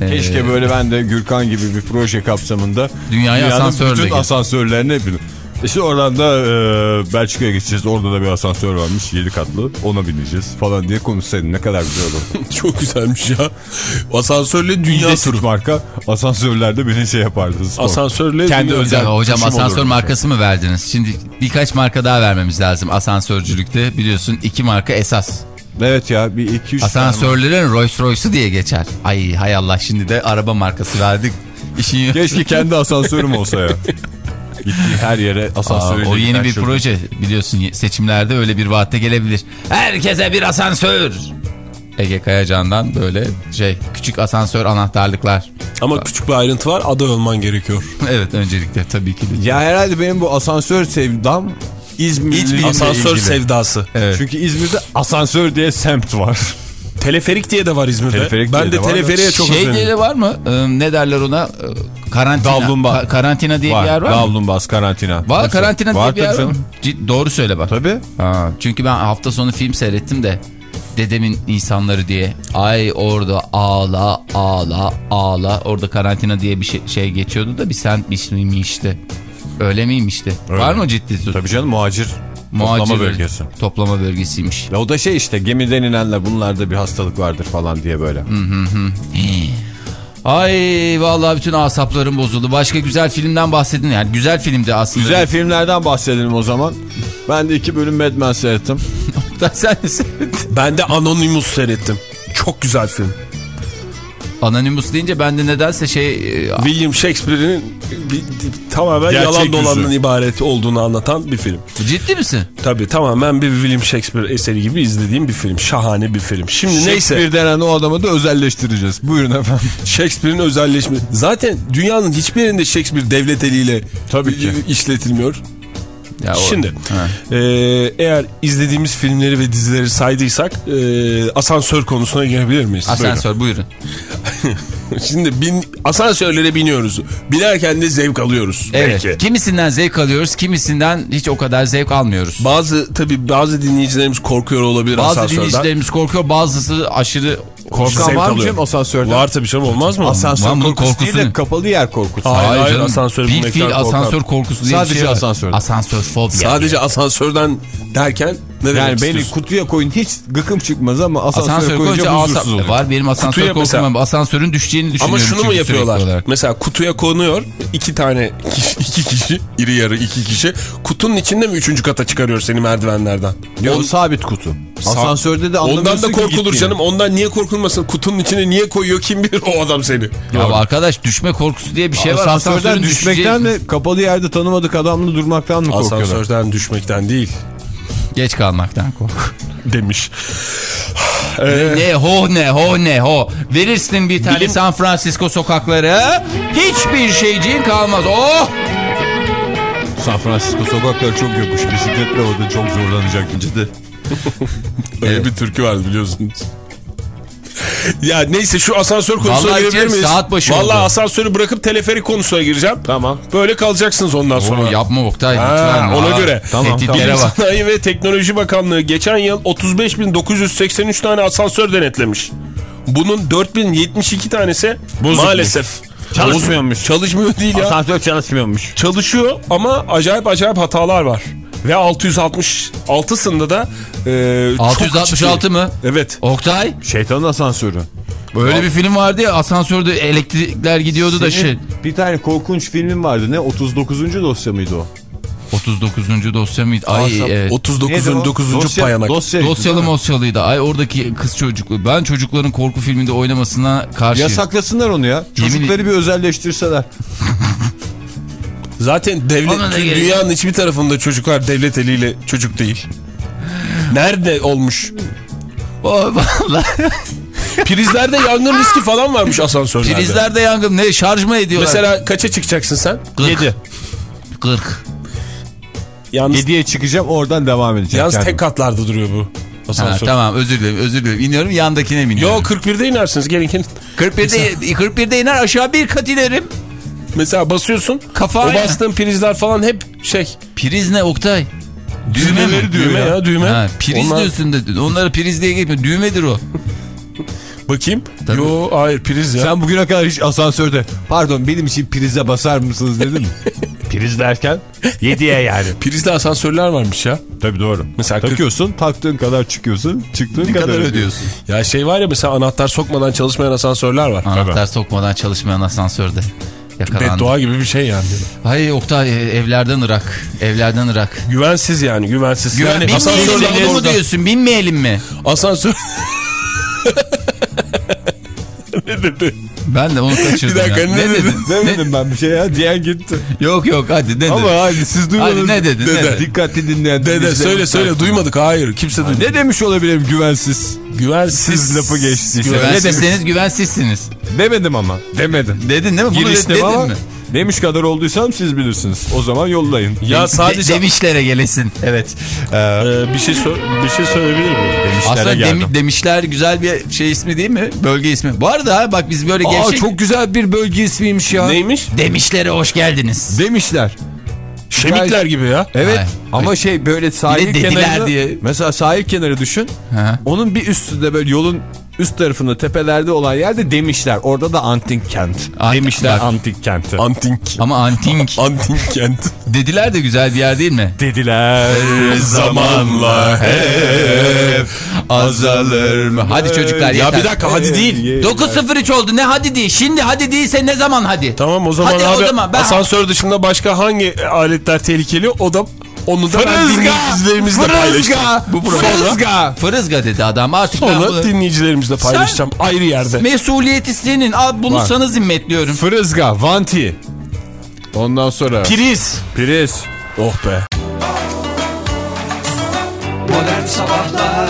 Ee, Keşke böyle ben de Gürkan gibi bir proje kapsamında Dünyayı dünyanın asansörle bütün asansörlerine bin. İşte oradan da e, Belçika'ya geçeceğiz. Orada da bir asansör varmış 7 katlı. Ona bineceğiz falan diye konuşsaydın. Ne kadar güzel olur. Çok güzelmiş ya. Asansörle dünya İyi de Türk turu. marka asansörlerde beni şey yapardı. spor. Asansörle Kendi dünya özel- hocam asansör olur. markası mı verdiniz? Şimdi birkaç marka daha vermemiz lazım asansörcülükte. Biliyorsun iki marka esas. Evet ya bir 2-3 Asansörlerin Rolls Royce'u diye geçer. Ay hay Allah şimdi de araba markası verdik. İşin. Keşke kendi asansörüm olsa ya. Gittiği her yere Aa, asansörüyle o yeni bir şoför. proje biliyorsun seçimlerde öyle bir vaatte gelebilir. Herkese bir asansör. Ege Kayacan'dan böyle şey küçük asansör anahtarlıklar. Ama küçük bir ayrıntı var. Aday olman gerekiyor. Evet öncelikle tabii ki de. Ya herhalde benim bu asansör sevdam İzmir'le Asansör ilgili. sevdası. Evet. Çünkü İzmir'de asansör diye semt var. Teleferik diye de var İzmir'de. Teleferik ben diye de de var. teleferiğe çok şey özledim. diye de var mı? Ee, ne derler ona? Ee, karantina. Davlumba. Ka- karantina diye bir yer var mı? Davlumbaz karantina. Var Nasıl? karantina Var diye bir yer var mı? doğru söyle bak. Tabii. Ha, çünkü ben hafta sonu film seyrettim de dedemin insanları diye. Ay orada ağla ağla ağla. Orada karantina diye bir şey, şey geçiyordu da bir sentmiş miymişti. Öyle miymişti? Var mı ciddi? Tabii canım muhacir. Muhacir Toplama bölge- bölgesi. Toplama bölgesiymiş. Ya o da şey işte gemiden inenler bunlarda bir hastalık vardır falan diye böyle. Ay vallahi bütün asaplarım bozuldu. Başka güzel filmden bahsedin. Yani güzel filmdi aslında. Güzel filmlerden bahsedelim o zaman. Ben de iki bölüm Mad Men seyrettim. Sen de seyret. Ben de Anonymous seyrettim. Çok güzel film. Anonymous deyince ben de nedense şey... e, William Shakespeare'in tamamen Gerçek yalan yüzü. dolandan ibaret olduğunu anlatan bir film. Ciddi misin? Tabii tamamen bir William Shakespeare eseri gibi izlediğim bir film. Şahane bir film. Şimdi neyse Shakespeare denen o adamı da özelleştireceğiz. Buyurun efendim. Shakespeare'in özelleşme. Zaten dünyanın hiçbir yerinde Shakespeare devlet eliyle Tabii ki. işletilmiyor. Ya Şimdi e, eğer izlediğimiz filmleri ve dizileri saydıysak e, asansör konusuna girebilir miyiz? Asansör buyurun. Buyurun. Şimdi bin, asansörlere biniyoruz. Binerken de zevk alıyoruz. Evet. Belki. Kimisinden zevk alıyoruz, kimisinden hiç o kadar zevk almıyoruz. Bazı tabii bazı dinleyicilerimiz korkuyor olabilir Bazı asansörden. dinleyicilerimiz korkuyor, bazısı aşırı Zevk var mı canım asansörden? Var tabii canım olmaz mı? Asansör Var, bunun korkusu, değil korkusu de kapalı yer korkusu. Hayır, hayır, canım. asansöre Bil fiil korkar. asansör korkusu diye bir Sadece şey var. asansörde. Asansör fobia. Sadece asansörden derken ne demek Yani beni kutuya koyun hiç gıkım çıkmaz ama asansöre Asansör koyunca huzursuz oluyor. var benim asansör korkum mesela- ama asansörün düşeceğini düşünüyorum. Ama şunu mu yapıyorlar? Mesela kutuya konuyor iki tane kişi, iki kişi iri yarı iki kişi kutunun içinde mi üçüncü kata çıkarıyor seni merdivenlerden? Yok On- sabit kutu. Sa- Asansörde de Ondan anlamıyorsun da ki korkulur canım. Ondan niye korkulmasın? Kutunun içine niye koyuyor kim bilir o adam seni. Ya arkadaş düşme korkusu diye bir şey var. Asansörden düşmekten düşeceği- mi kapalı yerde tanımadık adamla durmaktan mı korkuyorlar? Asansörden düşmekten değil Geç kalmaktan kork. demiş. ne ho ne ho ne ho. Verirsin bir tane Bilim- San Francisco sokakları. Hiçbir şeyciğin kalmaz. Oh! San Francisco sokakları çok yokuş. Bisikletle orada çok zorlanacak de. Öyle bir türkü var biliyorsunuz. ya neyse şu asansör konusuna Vallahi girebilir miyiz? saat başı Vallahi oldu. asansörü bırakıp teleferik konusuna gireceğim. Tamam. Böyle kalacaksınız ondan sonra. Oo, yapma Oktay Ha, ona Aa, göre. Tamam, Tehditlere Bilim bak. Sanayi ve Teknoloji Bakanlığı geçen yıl 35.983 tane asansör denetlemiş. Bunun 4072 tanesi maalesef Çalışmıyormuş. Çalışmıyor değil ya. Asansör çalışmıyormuş. Çalışıyor ama acayip acayip hatalar var. Ve 666'sında da e, çok 666 ciddi- mı? Evet. Oktay Şeytanın asansörü. böyle bir film vardı ya asansörde elektrikler gidiyordu da Senin şey. Bir tane korkunç filmin vardı. Ne? 39. dosya mıydı o? 39. dosya mıydı? Ay evet. 39. Neydi o? 9. Dosya- payanak. Dosya. Dosyalı mosyalıydı. Ay oradaki kız çocuklu. Ben çocukların korku filminde oynamasına karşıyım. Yasaklasınlar onu ya. Yemin- Çocukları bir özelleştirseler. Zaten devlet dünyanın hiçbir tarafında çocuklar devlet eliyle çocuk değil. Nerede olmuş? Vallahi. Prizlerde yangın riski falan varmış asansörlerde. Prizlerde yangın ne şarj mı ediyorlar? Mesela kaça çıkacaksın sen? 7. 40. Yalnız, 7'ye çıkacağım oradan devam edeceğim. yalnız kendim. tek katlarda duruyor bu Ha, tamam özür dilerim özür dilerim. İniyorum yandakine mi iniyorum? Yo 41'de inersiniz gelin gelin. 41'de, 41'de iner aşağı bir kat inerim. Mesela basıyorsun. Kafa o aynı. bastığın prizler falan hep şey. Priz ne Oktay? Düğme mi? Düğmeleri düğme ya, düğme. Ha, priz Onlar- diyorsun da onlara priz diye geçmiyor. Düğmedir o. Bakayım. Tabii. Yo hayır priz ya. Sen bugüne kadar hiç asansörde pardon benim için prize basar mısınız dedin mi? Priz derken 7'ye yani. Prizli asansörler varmış ya. Tabii doğru. Mesela Takıyorsun taktığın kadar çıkıyorsun çıktığın Ne kadar, kadar ödüyorsun. ödüyorsun? Ya şey var ya mesela anahtar sokmadan çalışmayan asansörler var. Anahtar sokmadan çalışmayan asansörde. Yakalandı. Beddua gibi bir şey yani. Ay Oktay e, evlerden Irak. Evlerden Irak. Güvensiz yani güvensiz. Güven, yani binmeyelim mi diyorsun? Binmeyelim mi? Asansör. ne dedi? Ben de onu kaçırdım Bir dakika, ya. ne dedin? dedin? Demedim ben bir şey ya diyen gitti. Yok yok hadi ne dedin? Ama hadi siz duymadınız. Hadi ne dedin, ne Dede. dedin? Dikkatli dinleyen. Dede dinleyicilerimiz söyle söyle duymadık. Hayır kimse duymadı. Ne demiş olabilirim güvensiz? Güvensiz. Siz lafı geçti. Güvensizseniz güvensizsiniz. Demedim ama. Demedim. Dedin değil mi? Bunu Giriştim dedin ama mi? Demiş kadar olduysam siz bilirsiniz. O zaman yollayın. Ya sadece De- demişlere gelesin. Evet. Ee, bir şey sor- bir şey söyleyebilir miyim? Aslında geldim. demi- demişler güzel bir şey ismi değil mi? Bölge ismi. Bu arada ha, bak biz böyle Aa, gevşek... çok güzel bir bölge ismiymiş ya. Neymiş? Demişlere hoş geldiniz. Demişler. Şemikler gibi ya. Evet Ay, ama şey böyle sahil kenarı diye. mesela sahil kenarı düşün. Hı. Onun bir üstünde böyle yolun üst tarafında tepelerde olan yerde demişler. Orada da antik kent. Ant- demişler bak. antik kenti. Antink. Ama anting. Antink kent. Dediler de güzel bir yer değil mi? Dediler Zamanla hep azalır mı? Hadi çocuklar Ya yeter. bir dakika hadi değil. 9.03 oldu ne hadi değil. Şimdi hadi değilse ne zaman hadi? Tamam o zaman Hadi abi o zaman ben- asansör dışında başka hangi aletler tehlikeli o da onu da ben Fırızga! dinleyicilerimizle paylaşacağım. Fırızga! Bu program- Fırızga! Fırızga dedi adam artık ben Sonra bunu... dinleyicilerimizle paylaşacağım ayrı yerde. Mesuliyeti senin. Al bunu Var. sana zimmetliyorum. Fırızga, vanti. Ondan sonra Priz. priz. Oh be. Modern Sabahlar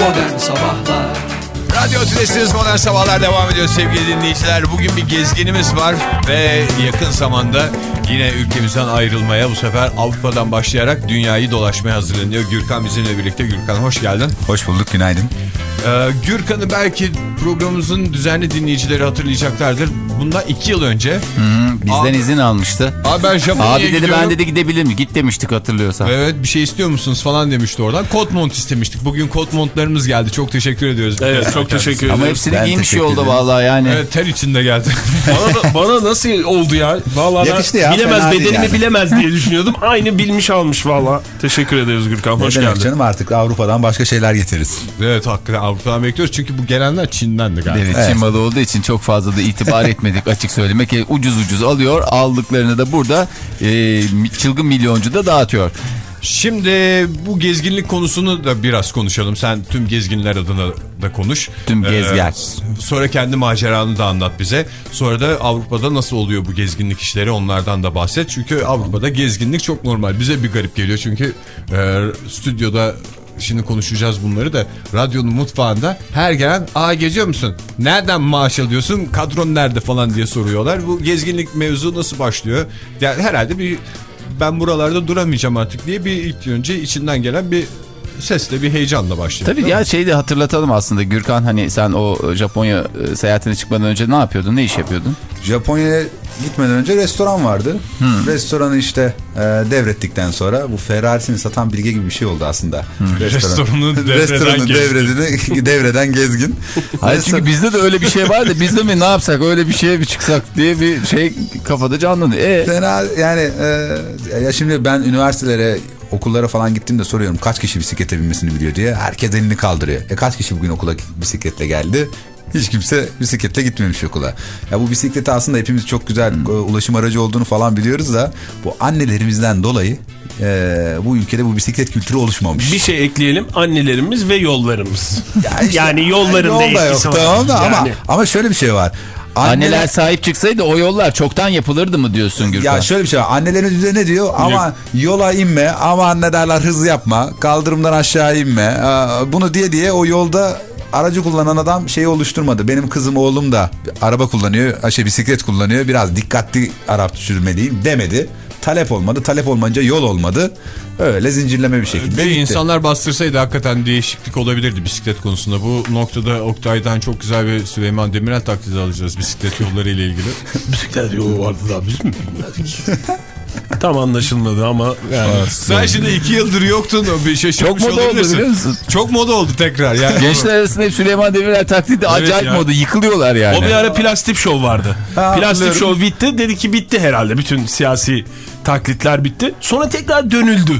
Modern Sabahlar Radyo Tülesi'niz Modern Sabahlar devam ediyor sevgili dinleyiciler. Bugün bir gezginimiz var ve yakın zamanda yine ülkemizden ayrılmaya bu sefer Avrupa'dan başlayarak dünyayı dolaşmaya hazırlanıyor. Gürkan bizimle birlikte. Gürkan hoş geldin. Hoş bulduk günaydın. Ee, Gürkan'ı belki programımızın düzenli dinleyicileri hatırlayacaklardır. Bundan iki yıl önce Bizden Abi- izin almıştı. abi ben Japonya'ya Abi dedi gidiyorum. ben dedi gidebilir mi? Git demiştik hatırlıyorsan. Evet bir şey istiyor musunuz falan demişti oradan. Kot mont istemiştik. Bugün kot montlarımız geldi. Çok teşekkür ediyoruz. Evet çok teşekkür ederim. Ama hepsini Ben giymiş yolda vallahi yani. Evet ter içinde geldi. bana, da- bana nasıl oldu ya? Vallahi Yakıştı ya, bilemez bedenimi yani. bilemez diye düşünüyordum. Aynı bilmiş almış valla. Teşekkür ederiz Gürkan. Ne Hoş geldin. canım artık Avrupa'dan başka şeyler getiririz. evet hakikaten Avrupa'dan bekliyoruz. Çünkü bu gelenler Çin'dendi galiba. Evet, Çin malı olduğu için çok fazla da itibar etmedik açık söylemek. E, Ucuz ucuz alıyor aldıklarını da burada e, çılgın milyoncu da dağıtıyor. Şimdi bu gezginlik konusunu da biraz konuşalım. Sen tüm gezginler adına da konuş. Ee, Tüm gezgin. sonra kendi maceranı da anlat bize. Sonra da Avrupa'da nasıl oluyor bu gezginlik işleri onlardan da bahset. Çünkü Avrupa'da gezginlik çok normal. Bize bir garip geliyor çünkü e, stüdyoda şimdi konuşacağız bunları da radyonun mutfağında her gelen aa geziyor musun? Nereden maaş alıyorsun? Kadron nerede falan diye soruyorlar. Bu gezginlik mevzu nasıl başlıyor? Yani herhalde bir ben buralarda duramayacağım artık diye bir ilk önce içinden gelen bir sesle bir heyecanla başlıyor. Tabii ya şeyi de hatırlatalım aslında Gürkan hani sen o Japonya e, seyahatine çıkmadan önce ne yapıyordun? Ne iş yapıyordun? Japonya'ya gitmeden önce restoran vardı. Restoranı işte e, devrettikten sonra bu Ferrari'sini satan bilge gibi bir şey oldu aslında. Restoranı devreden Restoranı gezgin. devreden, gezgin. Hayır çünkü bizde de öyle bir şey var da biz de mi ne yapsak öyle bir şeye bir çıksak diye bir şey kafada canlanıyor. E, Fena yani e, ya şimdi ben üniversitelere okullara falan gittiğimde soruyorum kaç kişi bisiklete binmesini biliyor diye. Herkes elini kaldırıyor. E kaç kişi bugün okula bisikletle geldi? Hiç kimse bisikletle gitmemiş okula. Ya bu bisikleti aslında hepimiz çok güzel e, ulaşım aracı olduğunu falan biliyoruz da bu annelerimizden dolayı e, bu ülkede bu bisiklet kültürü oluşmamış. Bir şey ekleyelim. Annelerimiz ve yollarımız. Ya işte- yani yolların Yol da etkisi yok, var. Tamam da ama, Yani- ama şöyle bir şey var. anneler sahip çıksaydı o yollar çoktan yapılırdı mı diyorsun Gürkan? Ya şöyle bir şey var. Annelerimiz bize ne diyor? Ama yola inme. Ama ne derler hız yapma. Kaldırımdan aşağı inme. Aa, Bunu diye diye o yolda aracı kullanan adam şeyi oluşturmadı. Benim kızım oğlum da araba kullanıyor. Şey bisiklet kullanıyor. Biraz dikkatli Arap sürmeliyim demedi. Talep olmadı. Talep olmayınca yol olmadı. Öyle zincirleme bir şekilde. Ve gitti. insanlar bastırsaydı hakikaten değişiklik olabilirdi bisiklet konusunda. Bu noktada Oktay'dan çok güzel bir Süleyman Demirel taklidi alacağız bisiklet yolları ile ilgili. Bisiklet yolu vardı da biz mi bilmedik? Tam anlaşılmadı ama yani. Sen şimdi iki yıldır yoktun bir şaşırmış Çok moda oldu biliyor musun? Çok moda oldu tekrar yani. Gençler arasında hep Süleyman Demirel taklidi acayip ya. moda. Yıkılıyorlar yani. O bir ara plastik şov vardı. Ha, plastik şov bitti. Dedi ki bitti herhalde. Bütün siyasi taklitler bitti. Sonra tekrar dönüldü.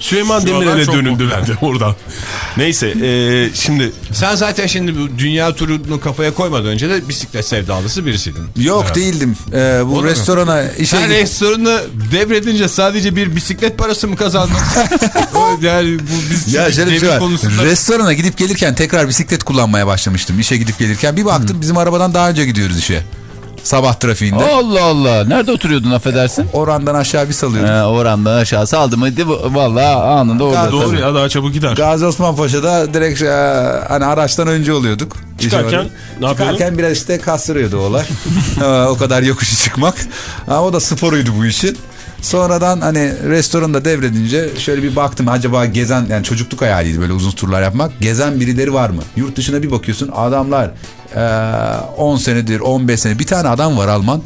Süleyman Demirel'e dönüldüler de oradan. Neyse e, şimdi Sen zaten şimdi bu dünya turunu kafaya koymadan önce de bisiklet sevdalısı birisiydin. Yok değildim. Ee, bu Olur restorana işe Sen restoranı devredince sadece bir bisiklet parası mı kazandın? Yani bu bisiklet Ya şöyle bir şey var. konusunda... Restorana gidip gelirken tekrar bisiklet kullanmaya başlamıştım. İşe gidip gelirken bir baktım bizim arabadan daha önce gidiyoruz işe. Sabah trafiğinde. Allah Allah. Nerede oturuyordun affedersin? Orandan aşağı bir salıyordum. Ee, orandan aşağı saldı mı? Valla anında orada. doğru tabii. ya daha çabuk gider. Gazi Osman Paşa'da direkt e, hani araçtan önce oluyorduk. Çıkarken ne yapıyordun? Çıkarken biraz işte kastırıyordu olay. O kadar yokuşu çıkmak. Ama o da sporuydu bu işin. Sonradan hani restoranda devredince şöyle bir baktım acaba gezen yani çocukluk hayaliydi böyle uzun turlar yapmak. Gezen birileri var mı? Yurt dışına bir bakıyorsun adamlar e, 10 senedir 15 sene bir tane adam var Alman.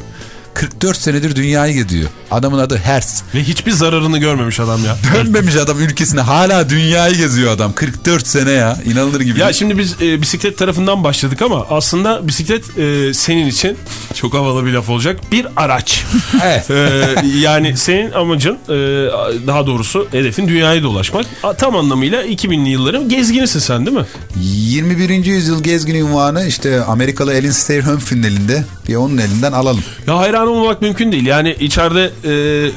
44 senedir dünyayı geziyor. Adamın adı Hertz. Ve hiçbir zararını görmemiş adam ya. Dönmemiş adam ülkesine hala dünyayı geziyor adam. 44 sene ya inanılır gibi. Ya şimdi biz e, bisiklet tarafından başladık ama aslında bisiklet e, senin için çok havalı bir laf olacak bir araç. Evet. E, yani senin amacın e, daha doğrusu hedefin dünyayı dolaşmak. A, Tam anlamıyla 2000'li yılların gezginisin sen değil mi? 21. yüzyıl gezgin ünvanı işte Amerikalı Elin Stayham elinde bir onun elinden alalım. Ya hayran olmamak mümkün değil. Yani içeride e,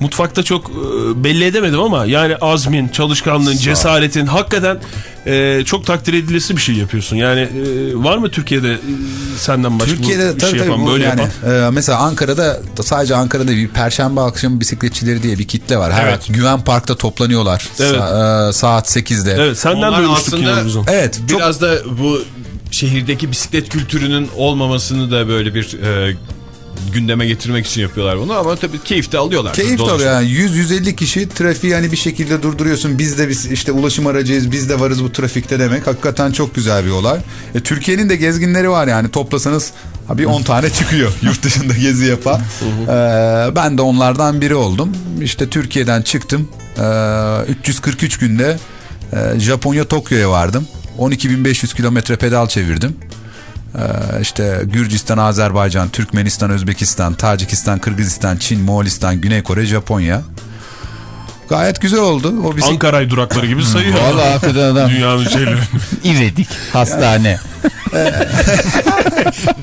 mutfakta çok e, belli edemedim ama yani azmin, çalışkanlığın, cesaretin hakikaten e, çok takdir edilesi bir şey yapıyorsun. Yani e, var mı Türkiye'de e, senden başka Türkiye'de bu tabii tabii yapan, bu böyle yani yapan? e, mesela Ankara'da sadece Ankara'da bir Perşembe akşamı bisikletçileri diye bir kitle var. Her Evet. Güven Park'ta toplanıyorlar Evet. Sa- e, saat 8'de. Evet senden Onlar duymuştuk aslında-. Evet, çok Biraz da bu şehirdeki bisiklet kültürünün olmamasını da böyle bir e, gündeme getirmek için yapıyorlar bunu ama tabii keyif de alıyorlar. Keyif de oluyor yani 100-150 kişi trafiği hani bir şekilde durduruyorsun. Biz de biz işte ulaşım aracıyız biz de varız bu trafikte demek. Hakikaten çok güzel bir olay. E, Türkiye'nin de gezginleri var yani toplasanız bir 10 tane çıkıyor yurt dışında gezi yapan. E, ben de onlardan biri oldum. İşte Türkiye'den çıktım. E, 343 günde e, Japonya Tokyo'ya vardım. 12.500 kilometre pedal çevirdim. Ee, işte Gürcistan, Azerbaycan, Türkmenistan, Özbekistan, Tacikistan, Kırgızistan, Çin, Moğolistan, Güney Kore, Japonya. Gayet güzel oldu. O bisiklet Ankara durakları gibi sayıyor. Valla hakikaten adam. Dünyanın şeyleri. İvedik. Hastane.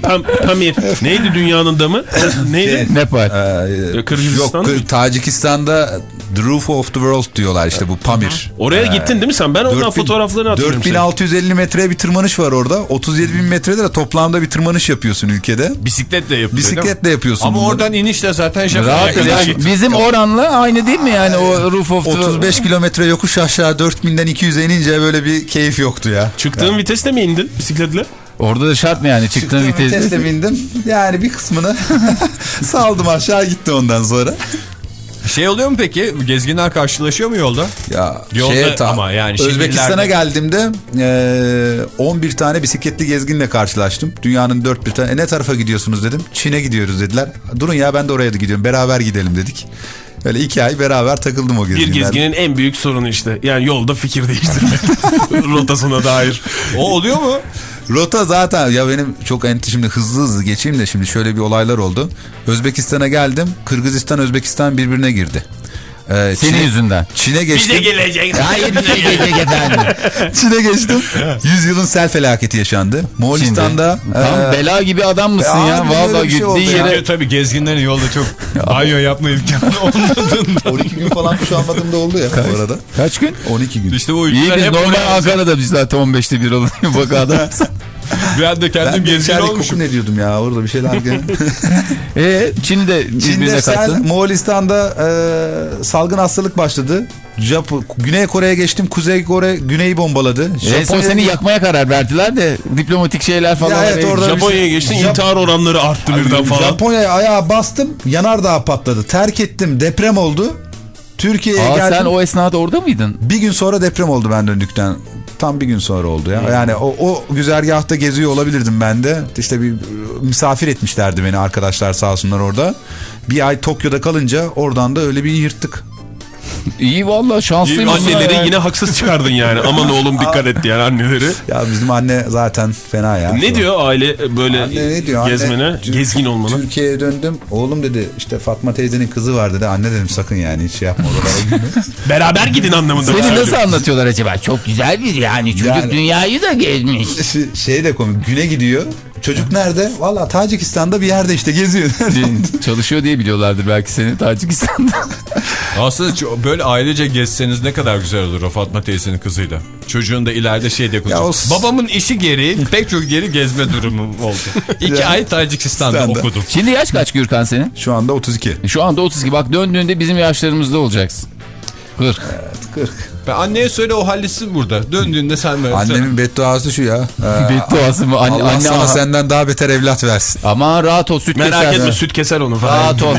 Pam, Pamir. Neydi dünyanın damı? Neydi? Nepal. Ee, Ya Kırgızistan'da Yok Tacikistan'da The Roof of the World diyorlar işte bu Pamir. Oraya gittin değil mi sen? Ben ondan 4000 fotoğraflarını senin. 4650 metreye bir tırmanış var orada. 37 bin metrede de toplamda bir tırmanış yapıyorsun ülkede. Bisikletle yapıyor. değil mi? Bisikletle yapıyorsun Ama bunları. oradan inişle zaten Japonya'ya Rahat. Bizim oranla aynı değil mi yani o roof of the... 35 kilometre yokuş aşağı 4000'den 200'e inince böyle bir keyif yoktu ya. Çıktığın viteste mi indin bisikletle? Orada da şart mı yani çıktığın Çıktım vites? vitesle bindim. Yani bir kısmını saldım aşağı gitti ondan sonra. Şey oluyor mu peki? Gezginler karşılaşıyor mu yolda? Ya Yolda şeye ta- ama yani Özbekistan'a geldiğimde e, 11 tane bisikletli gezginle karşılaştım. Dünyanın dört bir tane. E, ne tarafa gidiyorsunuz dedim. Çin'e gidiyoruz dediler. Durun ya ben de oraya da gidiyorum. Beraber gidelim dedik. Öyle iki ay beraber takıldım o Bir gezginlerle. gezginin en büyük sorunu işte. Yani yolda fikir değiştirmek. Rotasına dair. O oluyor mu? Rota zaten ya benim çok enti şimdi hızlı hızlı geçeyim de şimdi şöyle bir olaylar oldu. Özbekistan'a geldim. Kırgızistan Özbekistan birbirine girdi. Ee, Senin Çin'e- yüzünden. Çin'e geçtim. gelecek. Hayır bize gelecek efendim. Çin'e geçtim. Yüzyılın sel felaketi yaşandı. Moğolistan'da Tam e, bela gibi adam mısın Ya ya? Vallahi bir şey ya. yere... Tabii gezginlerin yolda çok banyo yapma imkanı olmadığında. 12 gün falan duş almadığım da oldu ya bu arada. Kaç gün? 12 gün. İşte bu İyi biz normal Ankara'da biz zaten 15'te bir oluyor bak Ben de kendim Ben gezgin olmuşum. koku ne diyordum ya orada bir şeyler. Eee Çin'i de birbirine Çin'de sel, kattın. Moğolistan'da e, salgın hastalık başladı. Japon, Güney Kore'ye geçtim. Kuzey Kore Güney'i bombaladı. En son seni yakmaya karar verdiler de diplomatik şeyler falan. Ya evet, orada- Japonya'ya geçtin Jap- intihar oranları arttı birden falan. Japonya'ya ayağa bastım. Yanardağ patladı. Terk ettim. Deprem oldu. Türkiye'ye geldim. sen o esnada orada mıydın? Bir gün sonra deprem oldu ben döndükten. Tam bir gün sonra oldu ya. Yani o, o güzergahta geziyor olabilirdim ben de. İşte bir misafir etmişlerdi beni arkadaşlar sağ olsunlar orada. Bir ay Tokyo'da kalınca oradan da öyle bir yırttık. İyi valla şanslıymışsın. Anneleri ya. yine haksız çıkardın yani. Aman oğlum dikkat et yani anneleri. Ya bizim anne zaten fena ya. Ne diyor aile böyle Anne ne diyor? Anne, gezmene, Tür- gezgin olmana? Türkiye'ye döndüm. Oğlum dedi işte Fatma teyzenin kızı var dedi. Anne dedim sakın yani hiç şey yapma. Beraber gidin anlamında. Seni nasıl anlatıyorlar acaba? Çok güzel bir yani çocuk Yani- dünyayı da gezmiş. Şey de komik. Güne gidiyor. Çocuk nerede? Valla Tacikistan'da bir yerde işte geziyor. Çalışıyor diye biliyorlardır belki seni Tacikistan'da. Aslında böyle ailece gezseniz ne kadar güzel olur o Fatma teyzenin kızıyla. Çocuğun da ileride şey diye. Ya o Babamın işi gereği pek çok geri gezme durumum oldu. İki ay Tacikistan'da Tacikistan'da. okudum. Şimdi yaş kaç Gürkan senin? Şu anda 32. Şu anda 32 bak döndüğünde bizim yaşlarımızda olacaksın. 40. 40. Ben anneye söyle o halletsin burada. Döndüğünde sen böyle. Annemin bedduası şu ya. Ee, Bedduası mı? Anne, Allah anne sana aha. senden daha beter evlat versin. Aman rahat ol süt Merak keser. etme süt keser onu falan. Rahat ol.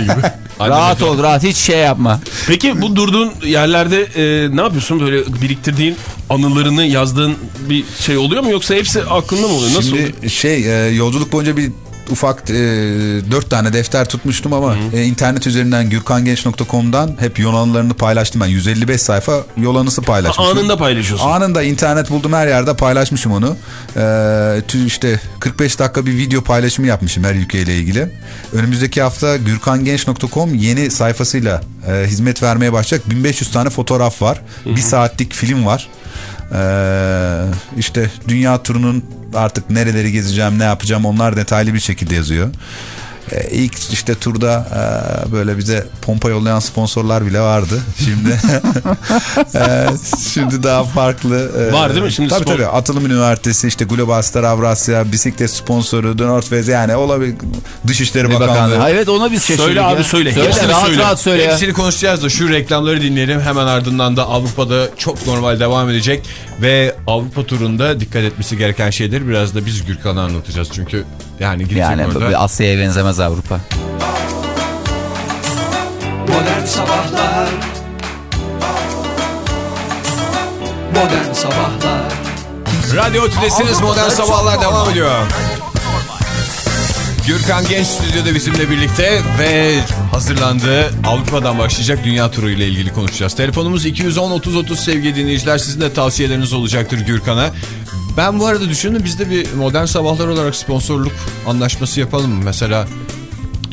rahat ol rahat hiç şey yapma. Peki bu durduğun yerlerde e, ne yapıyorsun? Böyle biriktirdiğin anılarını yazdığın bir şey oluyor mu? Yoksa hepsi aklında mı oluyor? Nasıl oluyor? Şimdi şey e, yolculuk boyunca bir ufak e, dört tane defter tutmuştum ama e, internet üzerinden gürkangenç.com'dan hep yol anılarını paylaştım ben. 155 sayfa yol anısı paylaşmışım. Anında paylaşıyorsun. Anında internet buldum her yerde paylaşmışım onu. Tü- işte 45 dakika bir video paylaşımı yapmışım her ülkeyle ilgili. Önümüzdeki hafta gürkangenç.com yeni sayfasıyla e, hizmet vermeye başlayacak. 1500 tane fotoğraf var. Bir saatlik film var. Ee, işte dünya turunun artık nereleri gezeceğim ne yapacağım onlar detaylı bir şekilde yazıyor. Ee, ilk işte turda e, böyle bize pompa yollayan sponsorlar bile vardı. Şimdi Ee, şimdi daha farklı. e, Var değil mi? Şimdi tabii spor- tabii. Atılım Üniversitesi işte Global Star Avrasya bisiklet sponsoru The North Face yani olabilir. Dışişleri Ne Bakanlığı. bakanlığı. Ha, Evet ona biz şaşırdık Söyle ya. abi, söyle. Söyle Hepsini rahat söyle. rahat söyle ya. Hepsini konuşacağız da şu reklamları dinleyelim. Hemen ardından da Avrupa'da çok normal devam edecek. Ve Avrupa turunda dikkat etmesi gereken şeyleri biraz da biz Gürkan'a anlatacağız. Çünkü yani Yani orada. Asya'ya benzemez Avrupa. Modern Sabahlar Modern Sabahlar Radyo Tülesi'niz Modern Sabahlar devam ediyor. Gürkan Genç stüdyoda bizimle birlikte ve hazırlandığı Avrupa'dan başlayacak dünya turu ile ilgili konuşacağız. Telefonumuz 210-30-30 sevgili dinleyiciler. Sizin de tavsiyeleriniz olacaktır Gürkan'a. Ben bu arada düşündüm biz de bir modern sabahlar olarak sponsorluk anlaşması yapalım mı? Mesela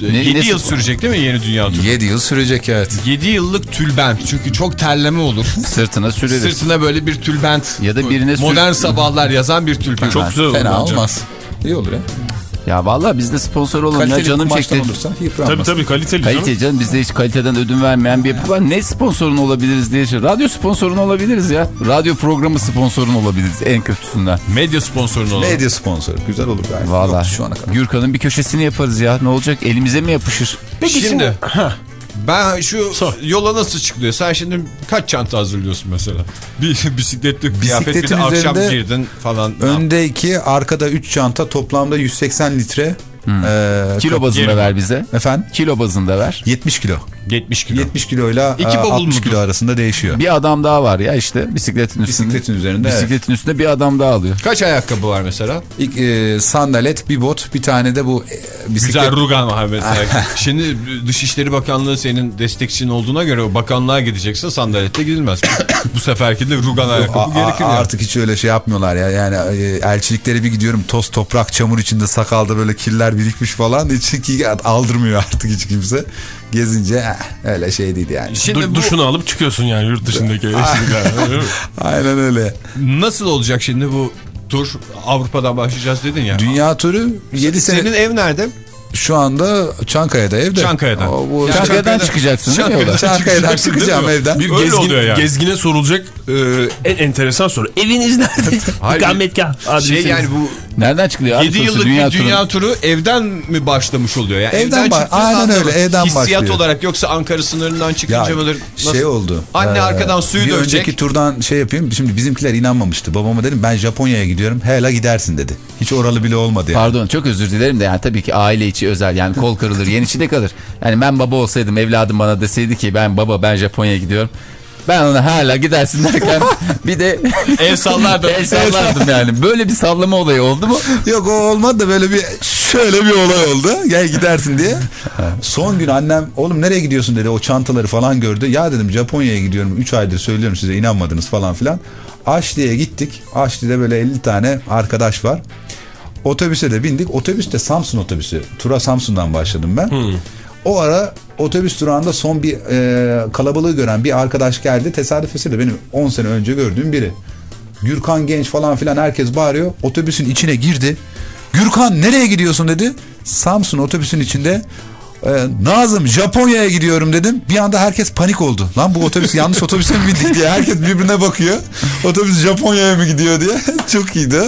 Ne- 7 ne yıl sürecek değil mi yeni dünya turu? 7 yıl sürecek evet. 7 yıllık tülbent çünkü çok terleme olur. Sırtına süreriz. Sırtına böyle bir tülbent. Ya da birine sür- Modern sabahlar yazan bir tülbent. Çok güzel olur Fena olmaz. İyi olur ya. Ya vallahi biz de sponsor olalım ya Kaliteli canım kumaştan çekti. olursa. Tabii tabii kaliteli canım. Kalite canım bizde hiç kaliteden ödün vermeyen bir yapı var. Ne sponsorun olabiliriz diye. şey- Radyo sponsorun olabiliriz ya. Radyo programı sponsorun olabiliriz en kötüsünden. Medya sponsorunu olalım. Medya sponsoru. Güzel olur galiba. Valla. Yok, Şu ana kadar. Gürkan'ın bir köşesini yaparız ya. Ne olacak? Elimize mi yapışır? Peki Şimdi Ha. Ben şu yola nasıl çıkılıyor? Sen şimdi kaç çanta hazırlıyorsun mesela? Bir bisikletli kıyafet bir de akşam girdin falan. Önde 2 arkada 3 çanta toplamda 180 litre. Ee, Kilo bazında geri- ver bize. Efendim? Kilo bazında ver. 70 kilo. 70 kilo. 70 kiloyla İki e, bavul 60 mudur? kilo arasında değişiyor. Bir adam daha var ya işte bisikletin üstünde. Bisikletin üzerinde, evet. Bisikletin üstünde bir adam daha alıyor. Kaç ayakkabı var mesela? İlk, e, sandalet, bir bot, bir tane de bu e, bisiklet. Güzel rugan var mesela. Şimdi Dışişleri Bakanlığı senin destekçin olduğuna göre o bakanlığa gideceksin sandalette gidilmez. Bu seferki de rugan ayakkabı A-. Artık hiç öyle şey yapmıyorlar ya. Yani e, elçiliklere bir gidiyorum toz toprak çamur içinde sakalda böyle kirler birikmiş falan. Hiç aldırmıyor artık hiç kimse. Gezince eh, öyle şey değil yani. Şimdi Du- bu Duşunu alıp çıkıyorsun yani yurt dışındaki eleştiriler. Öyle mi? Aynen öyle. nasıl olacak şimdi bu tur Avrupa'dan başlayacağız dedin ya. Dünya turu 7 sene Senin ev nerede? Şu anda Çankaya'da evde. Çankaya'dan. O, bu, Yani Çankaya'dan Çankaya'da- çıkacaksın değil mi Çankaya'dan? Çankaya'dan çıkacağım evden. Bir Öyle gezgin, oluyor yani. gezgine sorulacak e, en enteresan soru. Eviniz nerede? İkametgah Şey adresiniz. yani bu Nereden çıkılıyor abi? 7 sonuçta yıllık dünya bir turu? dünya turu evden mi başlamış oluyor? Yani Evden çıktığın aynen öyle, evden Hissiyat başlıyor. olarak yoksa Ankara sınırından çıkınca Ya mıdır? Nasıl? şey oldu. Anne Ee, arkadan suyu bir dövecek. önceki turdan şey yapayım. Şimdi bizimkiler inanmamıştı. Babama dedim ben Japonya'ya gidiyorum. Hele gidersin dedi. Hiç oralı bile olmadı yani. Pardon çok özür dilerim de yani tabii ki aile içi özel yani kol kırılır yen içi de kalır. Yani ben baba olsaydım evladım bana deseydi ki ben baba ben Japonya'ya gidiyorum. Ben ona hala gidersin derken bir de El sallardım. el sallardım yani. Böyle bir sallama olayı oldu mu? Yok o olmadı da böyle bir Şöyle bir olay oldu. Gel gidersin diye. Son gün annem oğlum nereye gidiyorsun dedi. O çantaları falan gördü. Ya dedim Japonya'ya gidiyorum. 3 aydır söylüyorum size inanmadınız falan filan. Aşli'ye gittik. Aşli'de böyle 50 tane arkadaş var. Otobüse de bindik. Otobüs de Samsun otobüsü. Tura Samsun'dan başladım ben. O ara otobüs durağında son bir e, kalabalığı gören bir arkadaş geldi. Tesadüf eseri benim 10 sene önce gördüğüm biri. Gürkan Genç falan filan herkes bağırıyor. Otobüsün içine girdi. Gürkan nereye gidiyorsun dedi. Samsun otobüsün içinde e, Nazım Japonya'ya gidiyorum dedim. Bir anda herkes panik oldu. Lan bu otobüs yanlış otobüse mi bindik diye. Herkes birbirine bakıyor. Otobüs Japonya'ya mı gidiyor diye. Çok iyiydi.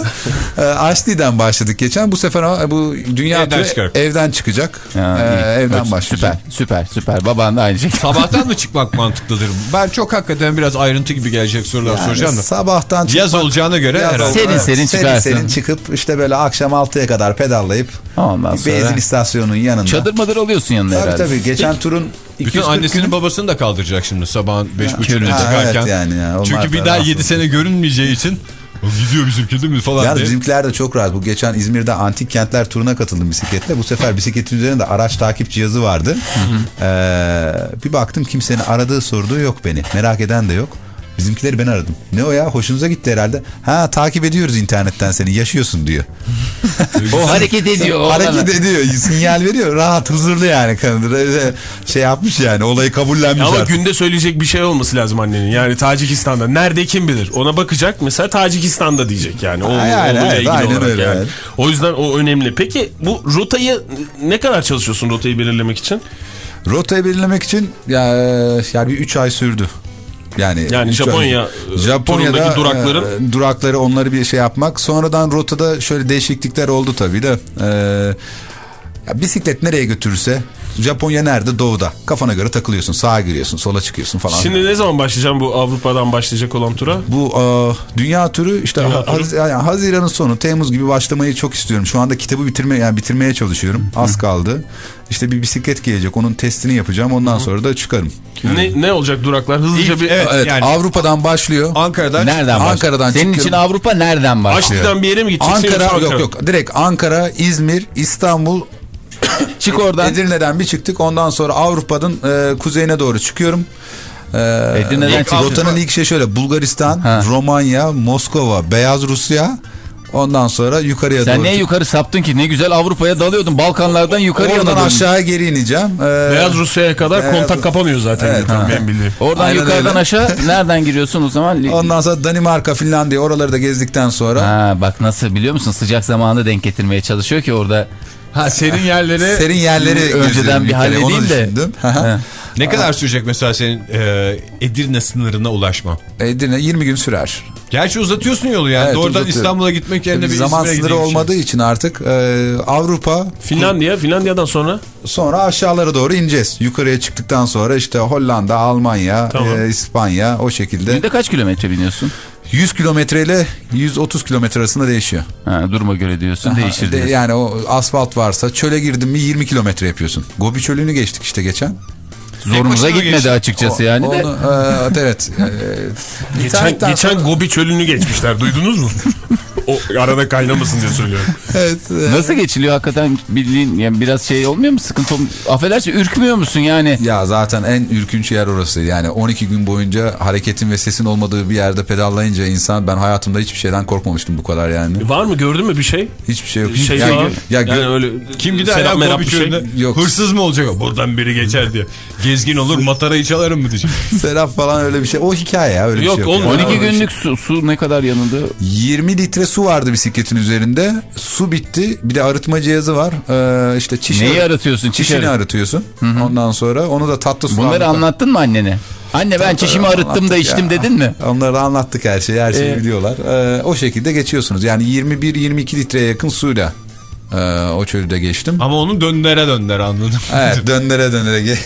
E, Ashley'den başladık geçen. Bu sefer bu dünya Evden çıkarak. evden çıkacak. Ha, E, iyi. evden Süper, başlayacak. süper, süper. Baban da aynı şey. Sabahtan mı çıkmak mantıklıdır? Ben çok hakikaten biraz ayrıntı gibi gelecek sorular Yani soracağım da. Sabahtan Yaz çıkmak- olacağına göre Yaz herhalde. Serin serin çıkarsın. Serin serin çıkıp işte böyle akşam 6'ya kadar pedallayıp Ondan sonra benzin istasyonunun yanında. çadır mıdır oluyorsun yanına Tabii herhalde. tabii. Geçen turun Bütün 240 annesinin günü- babasını da kaldıracak şimdi sabahın 5.30'da köründe. Ha, çıkarken. evet yani ya, Çünkü bir da daha rahatsız 7 sene görünmeyeceği için "O gidiyor bizimki değil mi falan Yalnız diye. bizimkiler de çok rahat. Bu geçen İzmir'de antik kentler turuna katıldım bisikletle. Bu sefer bisikletin üzerinde araç takip cihazı vardı. Ee, bir baktım kimsenin aradığı sorduğu yok beni. Merak eden de yok. Bizimkileri ben aradım. Ne o ya? Hoşunuza gitti herhalde. Ha takip ediyoruz internetten seni. Yaşıyorsun diyor. O hareket ediyor. o Hareket bana. ediyor. Sinyal veriyor. Rahat huzurlu yani Şey yapmış yani. Olayı kabullenmiş Ama artık. günde söyleyecek bir şey olması lazım annenin. Yani Tacikistan'da. Nerede kim bilir? Ona bakacak mesela Tacikistan'da diyecek yani. O, yani, evet, ilgili aynen olarak öyle, yani. evet. O yüzden o önemli. Peki bu rotayı ne kadar çalışıyorsun rotayı belirlemek için? Rotayı belirlemek için ya, yani bir 3 ay sürdü. Yani, Yani Japonya, e, Japonya'da durakların- e, durakları onları bir şey yapmak. Sonradan rotada şöyle değişiklikler oldu tabii de. E, ya bisiklet nereye götürürse Japonya nerede? Doğuda. Kafana göre takılıyorsun. Sağa giriyorsun, sola çıkıyorsun falan. Şimdi ne zaman başlayacağım bu Avrupa'dan başlayacak olan tura? Bu e, dünya turu işte Dünya ha- turu. Haz- yani Haziran'ın sonu Temmuz gibi başlamayı çok istiyorum. Şu anda kitabı bitirme yani bitirmeye çalışıyorum. Az kaldı. İşte bir bisiklet gelecek. Onun testini yapacağım. Ondan sonra da çıkarım. Ne, ne olacak duraklar? Hızlıca İlk- bir... evet. Evet, Yani- Avrupa'dan başlıyor. Ankara'dan Nereden başlıyor? Ankara'dan Senin için çıkıyorum. Avrupa nereden başlıyor? Aşli'den bir yere mi gideceksin? Ankara yok yok direkt Ankara, İzmir, İstanbul, Çık oradan. Edirne'den bir çıktık. Ondan sonra Avrupa'nın e, kuzeyine doğru çıkıyorum. E, Edirne'den ilk- rotanın ilk şey şöyle Bulgaristan, Ha. Romanya, Moskova, Beyaz Rusya. Ondan sonra yukarıya Sen doğru. niye yukarı saptın ki? Ne güzel Avrupa'ya dalıyordun. Balkanlardan yukarıya Oradan dalıyordun. aşağıya geri ineceğim. E, Beyaz Rusya'ya kadar Beyaz- kontak kapamıyor zaten. Evet, bildiğim. Oradan Aynen yukarıdan öyle. aşağı nereden giriyorsun o zaman? Ondan sonra Danimarka, Finlandiya oraları da gezdikten sonra Ha, bak nasıl biliyor musun? Sıcak zamanı denk getirmeye çalışıyor ki orada. Ha serin yerleri serin yerleri Önceden gezelim bir halledeyim de. ne kadar sürecek mesela senin e, Edirne sınırına ulaşma? Edirne 20 gün sürer. Gerçi uzatıyorsun yolu yani. Evet, Doğrudan. İstanbul'a gitmek yerine Tabii bir zaman sınırı olmadığı için artık e, Avrupa Finlandiya, Finlandiya'dan sonra sonra aşağılara doğru ineceğiz. Yukarıya çıktıktan sonra işte Hollanda, Almanya, Tamam. e, İspanya o şekilde. Günde kaç kilometre biniyorsun? 100 kilometre ile 130 kilometre arasında değişiyor. Ha, duruma göre diyorsun. Değişir De- diyorsun. yani o asfalt varsa çöle girdin mi 20 kilometre yapıyorsun. Gobi çölünü geçtik işte geçen. Zorumuza gitmedi geçti. açıkçası yani de. Onu, e, evet. E, geçen, geçen sonra- Gobi çölünü geçmişler. Duydunuz mu? o arada kaynamasın diye söylüyorum. evet, e, Nasıl geçiliyor hakikaten bildiğin yani biraz şey olmuyor mu sıkıntı olmuyor? Affedersin ürkmüyor musun yani? Ya zaten en ürkünç yer orası. Yani 12 gün boyunca hareketin ve sesin olmadığı bir yerde pedallayınca insan ben hayatımda hiçbir şeyden korkmamıştım bu kadar yani. Var mı gördün mü bir şey? Hiçbir şey yok. Şey ya, falan. ya, yani öyle Kim gider ya bir şey. Yok. Hırsız mı olacak? Buradan biri geçer diye. Gezgin olur matarayı çalarım mı diyecek. Serap falan öyle bir şey. O hikaye ya öyle Yok, bir şey yok. olmuyor. ya. 12 günlük su, su ne kadar yanında? 20 litre su vardı bisikletin üzerinde. Su bitti. Bir de arıtma cihazı var. Ee, işte çişi, Neyi arıtıyorsun? Çiş Çişini arı- arıtıyorsun. Ondan sonra onu da tatlı su Bunları anlattın mı annene? Anne ben çişimi arıttım da içtim dedin mi? Onları anlattık her şeyi. Her şeyi Ee? biliyorlar. Ee, o şekilde geçiyorsunuz. Yani 21-22 litreye yakın suyla e, o çölü de geçtim. Ama onu döndere dönder anladım. Evet döndere döndere.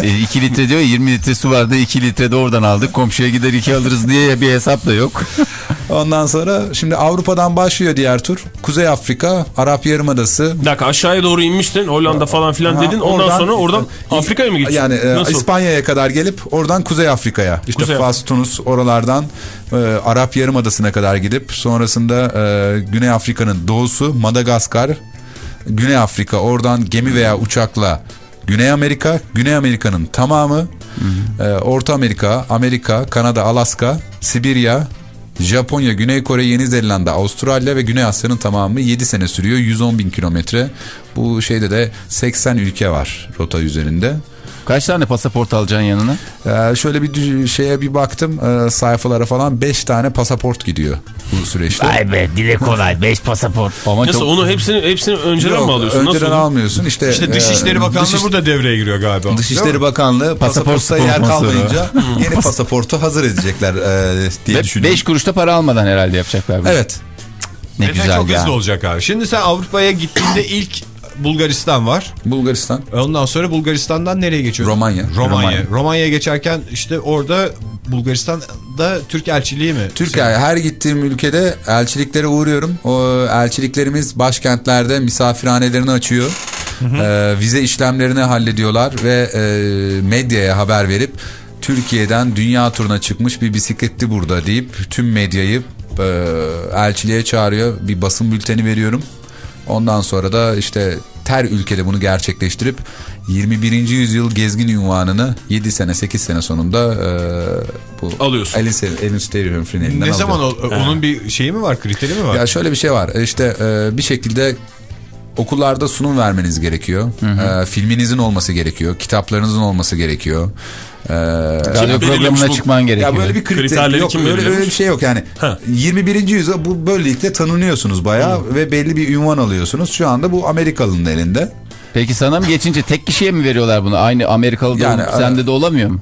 2 litre diyor 20 litre su vardı 2 litre de oradan aldık. Komşuya gider 2 alırız diye bir hesap da yok. Ondan sonra şimdi Avrupa'dan başlıyor diğer tur. Kuzey Afrika, Arap Yarımadası. Bir dakika aşağıya doğru inmiştin Hollanda falan filan Ha, dedin. Ondan sonra oradan Afrika'ya mı geçtin? Yani e, Nasıl? İspanya'ya kadar gelip oradan Kuzey Afrika'ya. İşte Kuzey Fas, Tunus oralardan e, Arap Yarımadası'na kadar gidip sonrasında e, Güney Afrika'nın doğusu Madagaskar, Güney Afrika oradan gemi veya uçakla Güney Amerika, Güney Amerika'nın tamamı, e, Orta Amerika, Amerika, Kanada, Alaska, Sibirya, Japonya, Güney Kore, Yeni Zelanda, Avustralya ve Güney Asya'nın tamamı 7 sene sürüyor. 110 bin kilometre. Bu şeyde de 80 ülke var rota üzerinde. Kaç tane pasaport alacaksın yanına? Ee, şöyle bir şeye bir baktım e, sayfalara falan 5 tane pasaport gidiyor bu süreçte. Vay be dile kolay 5 pasaport. Ama Nasıl çok... onu hepsini hepsini önceden Yok, mi alıyorsun? Önceden Nasıl? almıyorsun. İşte, İşte Dışişleri e, Bakanlığı Dışiş- burada devreye giriyor galiba. Dışişleri Bakanlığı Pasaport pasaportta yer kalmayınca yeni pasaportu hazır edecekler e, diye düşünüyorum. 5 kuruşta para almadan herhalde yapacaklar bunu. Evet. Ne Efe güzel çok ya. hızlı olacak abi. Şimdi sen Avrupa'ya gittiğinde ilk Bulgaristan var. Bulgaristan. Ondan sonra Bulgaristan'dan nereye geçiyorsun? Romanya. Romanya. Romanya. Romanya'ya geçerken işte orada Bulgaristan'da Türk elçiliği mi? Türkiye her gittiğim ülkede elçiliklere uğruyorum. O elçiliklerimiz başkentlerde misafirhanelerini açıyor. Ee, vize işlemlerini hallediyorlar ve e, medyaya haber verip Türkiye'den dünya turuna çıkmış bir bisikletli burada deyip tüm medyayı e, elçiliğe çağırıyor. Bir basın bülteni veriyorum. Ondan sonra da işte her ülkede bunu gerçekleştirip 21. yüzyıl gezgin ünvanını 7 sene 8 sene sonunda e, bu Alıyorsun. Elin, Elin Stereo elinden Ne zaman alacağım. o- onun bir şeyi mi var, kriteri mi var? Ya şöyle bir şey var. İşte e, bir şekilde okullarda sunum vermeniz gerekiyor. E, filminizin olması gerekiyor. Kitaplarınızın olması gerekiyor. E, Radyo programına bu- çıkman gerekiyor. ya böyle bir kriter Kriterleri yok. kim Öyle, öyle bir şey yok yani. Ha. 21. yüzyılda bu böylelikle tanınıyorsunuz bayağı ve belli bir ünvan alıyorsunuz. Şu anda bu Amerikalı'nın elinde. Peki sana mı geçince tek kişiye mi veriyorlar bunu? Aynı Amerikalı da Yani, sende de olamıyor mu?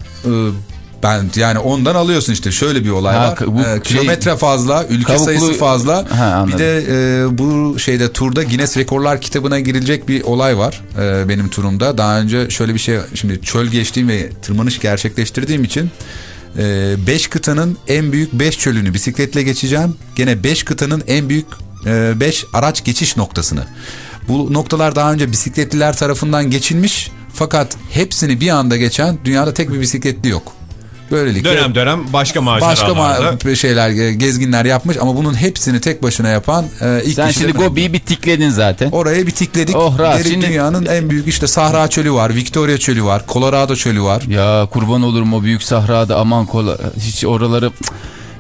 E, ben yani ondan alıyorsun işte şöyle bir olay Ha, var. bu E, şey- kilometre fazla, ülke Kavuklu- sayısı fazla. Ha, anladım. bir de e, bu şeyde turda Guinness Rekorlar kitabına girilecek bir olay var e, benim turumda. Daha önce şöyle bir şey şimdi çöl geçtiğim ve tırmanış gerçekleştirdiğim için 5 kıtanın en büyük 5 çölünü bisikletle geçeceğim. Gene 5 kıtanın en büyük 5 araç geçiş noktasını. Bu noktalar daha önce bisikletliler tarafından geçilmiş fakat hepsini bir anda geçen dünyada tek bir bisikletli yok. Böylelikle Dönem dönem başka başka maceralarda. ma- şeyler e, gezginler yapmış ama bunun hepsini tek başına yapan e, ilk Sen şimdi. Gobi'yi bir tikledin zaten. Oraya bir tikledik. Oh, rahat. Şimdi- dünyanın en büyük işte Sahra Çölü var, Victoria Çölü var, Colorado Çölü var. Ya kurban olurum o büyük sahrada aman kola. Hiç oraları Cık,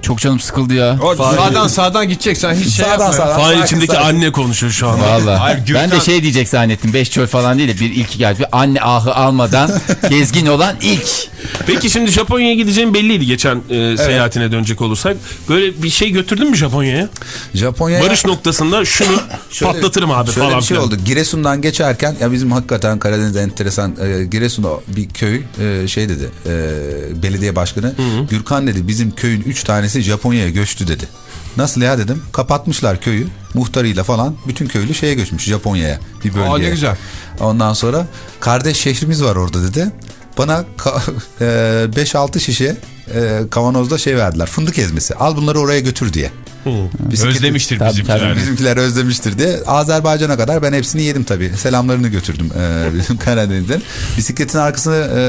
çok canım sıkıldı ya. O sağdan sağdan gideceksen hiç şey Sağdan yapma. sağdan. Sakin, içimdeki sakin. anne konuşuyor şu anda. Vallahi. Hayır, Gürkan- Ben de şey diyecek zannettim. Beş çöl falan değil de bir ilki geldi. Bir anne ahı almadan gezgin olan ilk. Peki şimdi Japonya'ya gideceğim belliydi geçen e, seyahatine dönecek olursak. Böyle bir şey götürdün mü Japonya'ya? Japonya'ya Varış noktasında şunu Şöyle- patlatırım abi şöyle falan bir şey filan. oldu. Giresun'dan geçerken ya bizim hakikaten Karadeniz'de enteresan e, Giresun'da bir köy e, şey dedi e, belediye başkanı Gürkan dedi bizim köyün 3 tanesi Japonya'ya göçtü dedi. Nasıl ya dedim. Kapatmışlar köyü muhtarıyla falan bütün köylü şeye göçmüş Japonya'ya bir bölgeye. Aa, ne güzel. Ondan sonra kardeş şehrimiz var orada dedi. Bana ka- e, 5-6 şişe e, kavanozda şey verdiler fındık ezmesi. Al bunları oraya götür diye. Bisiklet- Özlemiştir Tabii, bizimkiler. tabii. Bizimkiler özlemiştir diye. Azerbaycan'a kadar ben hepsini yedim tabii. Selamlarını götürdüm e, bizim Karadeniz'den. Bisikletin arkasında e,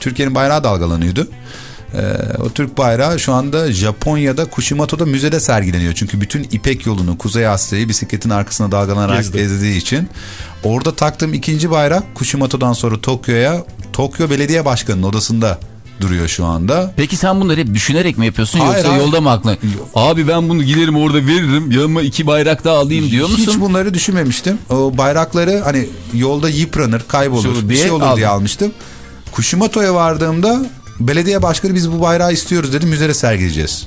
Türkiye'nin bayrağı dalgalanıyordu. E, o Türk bayrağı şu anda Japonya'da Kushimoto'da müzede sergileniyor. Çünkü bütün İpek yolunu Kuzey Asya'yı bisikletin arkasına dalgalanarak Gezdi. gezdiği için. Orada taktığım ikinci bayrak Kushimoto'dan sonra Tokyo'ya Tokyo Belediye Başkanı'nın odasında duruyor şu anda. Peki sen bunları hep düşünerek mi yapıyorsun Hayır, yoksa hayır. yolda mı aklına? Abi ben bunu giderim orada veririm yanıma iki bayrak daha alayım diyor musun? Hiç bunları düşünmemiştim. O bayrakları hani yolda yıpranır, kaybolur, Şu bir diye şey olur diye aldım. almıştım. Kushimoto'ya vardığımda belediye başkanı biz bu bayrağı istiyoruz dedi müzede sergileyeceğiz.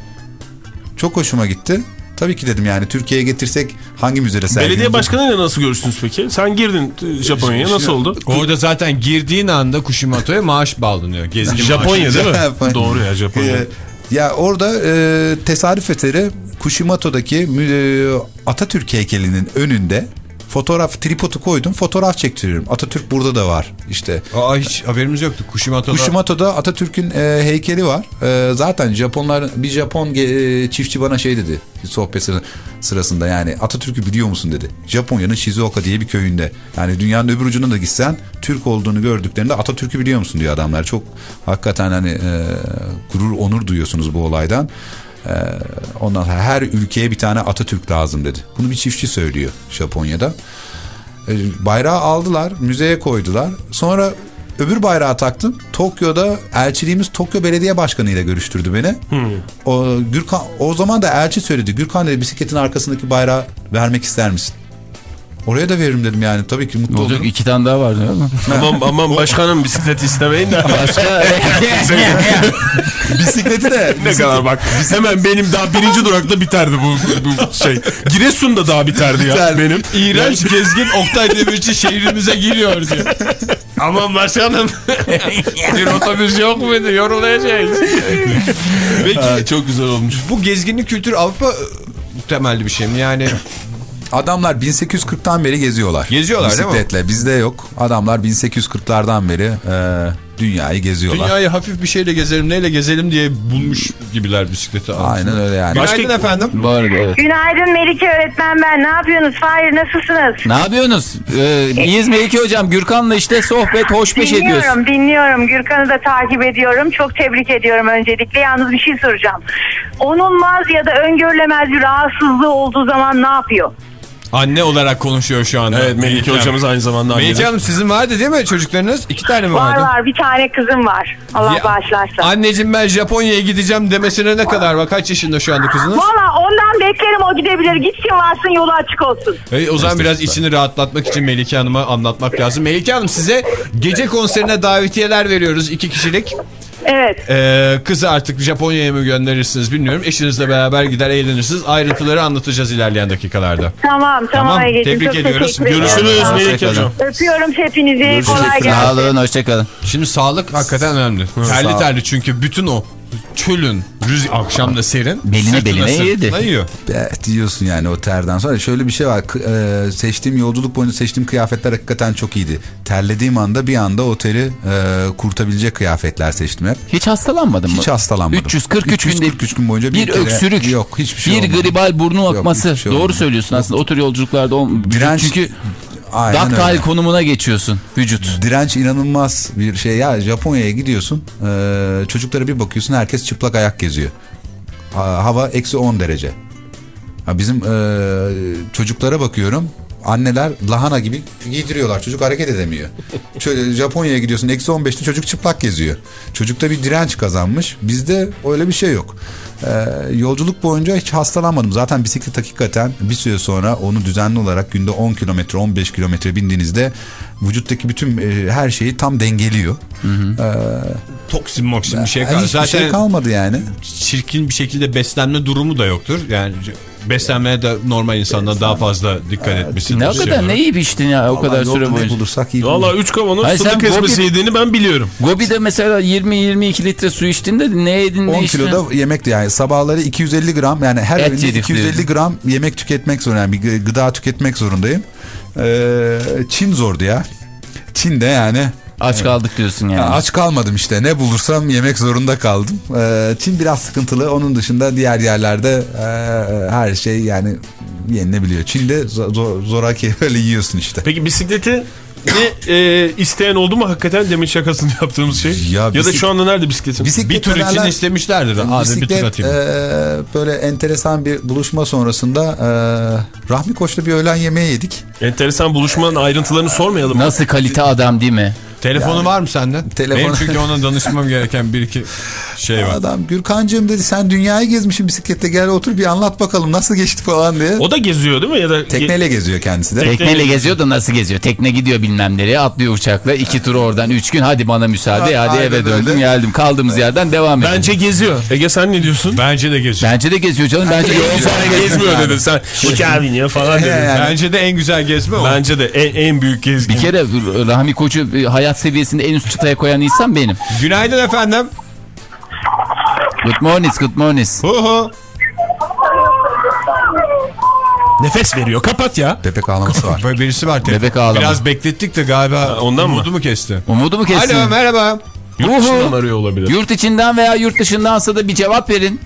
Çok hoşuma gitti. Tabii ki dedim yani Türkiye'ye getirsek hangi müzede sergileyeceğiz? Belediye başkanıyla nasıl görüştünüz peki? Sen girdin Japonya'ya nasıl oldu? Orada zaten girdiğin anda Kushimoto'ya maaş bağlanıyor. Gezgin Japonya maaşı. değil mi? Doğru ya Japonya. Ee, ya orada e, tesadüf eseri Kushimoto'daki e, Atatürk heykelinin önünde fotoğraf tripodu koydum fotoğraf çektiriyorum. Atatürk burada da var işte. Aa hiç haberimiz yoktu. Kushimoto'da. Kushimoto'da Atatürk'ün e, heykeli var. E, zaten Japonlar bir Japon e, çiftçi bana şey dedi sohbet sıra- sırasında yani Atatürk'ü biliyor musun dedi. Japonya'nın Shizuoka diye bir köyünde. Yani dünyanın öbür ucuna da gitsen Türk olduğunu gördüklerinde Atatürk'ü biliyor musun diyor adamlar. Çok hakikaten hani e, gurur onur duyuyorsunuz bu olaydan. E, ondan her ülkeye bir tane Atatürk lazım dedi. Bunu bir çiftçi söylüyor Japonya'da. E, bayrağı aldılar, müzeye koydular. Sonra öbür bayrağı taktım. Tokyo'da elçiliğimiz Tokyo Belediye Başkanı ile görüştürdü beni. O Gürkan o zaman da elçi söyledi. Gürkan dedi bisikletin arkasındaki bayrağı vermek ister misin? Oraya da veririm dedim yani. Tabii ki mutlu Olacak olurum. iki tane daha var değil mi? Aman, aman başkanım bisiklet istemeyin de. Başka Bisikleti de ne kadar bak. Hemen benim daha birinci durakta biterdi bu, bu şey. Giresun'da daha biterdi ya benim. İğrenç gezgin Oktay Demirci şehrimize giriyor diyor. Aman başkanım. Bir otobüs yok muydu? Yorulayacağız. Peki Çok güzel olmuş. bu gezginlik kültürü Avrupa temelli bir şey mi? Yani Adamlar 1840'tan beri geziyorlar. Geziyorlar değil mi? Bisikletle. Bizde yok. Adamlar 1840'lardan beri e, dünyayı geziyorlar. dünyayı hafif bir şeyle gezelim neyle gezelim diye bulmuş gibiler bisikleti. Aynen öyle yani. Günaydın Başka- efendim. arada evet. Günaydın Melike öğretmen ben. Ne yapıyorsunuz? Fahir nasılsınız? Ne yapıyorsunuz? Ee, iyiyiz Melike hocam. Gürkan'la işte sohbet, hoşbeş ediyoruz. Dinliyorum, dinliyorum. Gürkan'ı da takip ediyorum. Çok tebrik ediyorum öncelikle. Yalnız bir şey soracağım. Onulmaz ya da öngörülemez bir rahatsızlığı olduğu zaman ne yapıyor? Anne olarak konuşuyor şu anda. Evet Melike hocamız aynı zamanda Melike annemiz. Hanım sizin vardı değil mi çocuklarınız? İki tane mi Var vardı? var bir tane kızım var. Allah Ya, bağışlarsa. Anneciğim ben Japonya'ya gideceğim demesine ne kadar var? Kaç yaşında şu anda kızınız? Valla ondan beklerim o gidebilir. Gitsin varsın yolu açık olsun. E, o zaman biraz içini rahatlatmak için Melike Hanım'a anlatmak lazım. Melike Hanım size gece konserine davetiyeler veriyoruz iki kişilik. Evet. Ee, kızı artık Japonya'ya mı gönderirsiniz bilmiyorum. Eşinizle beraber gider eğlenirsiniz. Ayrıntıları anlatacağız ilerleyen dakikalarda. Tamam tamam. Tamam, tebrik Çok ediyoruz. teşekkür ederim. Görüşürüz Sağ. Melike hocam. Öpüyorum hepinizi. Kolay Sağ gelsin. olun, hoşçakalın. Şimdi sağlık hakikaten önemli. terli terli çünkü bütün o çölün rüz akşam da serin. Beline beline yedi. yiyor. Evet diyorsun yani o terden sonra. Şöyle bir şey var. E, seçtiğim yolculuk boyunca seçtiğim kıyafetler hakikaten çok iyiydi. Terlediğim anda bir anda oteli e, kurtabilecek kıyafetler seçtim hep. Hiç hastalanmadın mı? Hiç hastalanmadım. 343 günde 343 gün boyunca bir bir kere- öksürük, yok, hiçbir şey bir olmadı. gribal burnu Yok, akması. hiçbir şey Doğru olmadı. söylüyorsun aslında. O tür yolculuklarda ol- Direnç- çünkü Aynen ductile öyle. konumuna geçiyorsun vücut. Direnç inanılmaz bir şey. Ya Japonya'ya gidiyorsun. e, çocuklara bir bakıyorsun herkes çıplak ayak geziyor. Ha- hava eksi 10 derece. Ha, bizim e, çocuklara bakıyorum. Anneler lahana gibi giydiriyorlar. Çocuk hareket edemiyor. Şöyle Japonya'ya gidiyorsun. Eksi 15'te çocuk çıplak geziyor. Çocukta bir direnç kazanmış. Bizde öyle bir şey yok. E, yolculuk boyunca hiç hastalanmadım. Zaten bisiklet hakikaten bir süre sonra onu düzenli olarak günde 10 kilometre 15 kilometre bindiğinizde vücuttaki bütün e, her şeyi tam dengeliyor. Toksin moksin bir şey kalmadı. hiçbir Zaten şey kalmadı yani. çirkin bir şekilde beslenme durumu da yoktur. Yani beslenmeye de normal insandan daha fazla dikkat etmesi. Ne o kadar ne iyi içtin ya o kadar Vallahi süre yolda ne boyunca. bulursak iyi Valla buluruz. 3 kavanoz Hayır, sen fındık ezmesi Gobi- yediğini ben biliyorum. Gobi'de mesela 20-22 litre su içtin de ne yedin ne 10 içtin? kiloda yemekti yani sabahları 250 gram yani her Et öğünde yedik 250 diyorsun. gram yemek tüketmek zorunda yani gıda tüketmek zorundayım. Ee, Çin zordu ya. Çin'de yani Aç kaldık diyorsun yani. Ya aç kalmadım işte ne bulursam yemek zorunda kaldım. Ee, Çin biraz sıkıntılı onun dışında diğer yerlerde e, her şey yani yenilebiliyor. Çin'de zo- zo- zoraki öyle yiyorsun işte. Peki bisikleti ne e, isteyen oldu mu hakikaten demin şakasını yaptığımız şey? Ya Ya, da şu anda nerede bisikletin? Bisiklet Bir tur için istemişlerdir. Abi bir tur Bisiklet atayım. e, böyle enteresan bir buluşma sonrasında e, Rahmi Koç'ta bir öğlen yemeği yedik. Enteresan buluşmanın ayrıntılarını sormayalım. mı? Nasıl kalite adam değil mi? Telefonu var mı senden? Telefon- Benim çünkü ona danışmam gereken bir iki şey var. Adam Gürkancığım dedi sen dünyayı gezmişsin bisiklette gel otur bir anlat bakalım nasıl geçti falan diye. O da geziyor değil mi? Ya da Tekneyle geziyor kendisi de. Tekneyle geziyor da nasıl geziyor? Tekne gidiyor bilmem nereye atlıyor uçakla. iki tur oradan üç gün hadi bana müsaade Ha, hadi eve döndüm öyle. geldim. Kaldığımız yerden devam edelim. Bence geziyor. Ege sen ne diyorsun? Bence de geziyor. Bence de geziyor canım. Bence de Sen gezmiyor dedin sen. Hikaye biniyor falan dedin. Yani. Bence de en güzel gezme o. Bence de en, en büyük gezgin. Bir kere Rahmi Koç'u e, hayat seviyesinde en üst çıtaya koyan insan benim. Günaydın efendim. Good morning, good morning. Hu hu. Nefes veriyor. Kapat ya. Bebek ağlaması var. Böyle birisi var. telefon. Bebek ağlama. Biraz beklettik de galiba ondan mı? umudu mu kesti? Umudu mu kestin? Alo merhaba. Yurt Uhu. dışından arıyor olabilir. Yurt içinden veya yurt dışındansa da bir cevap verin.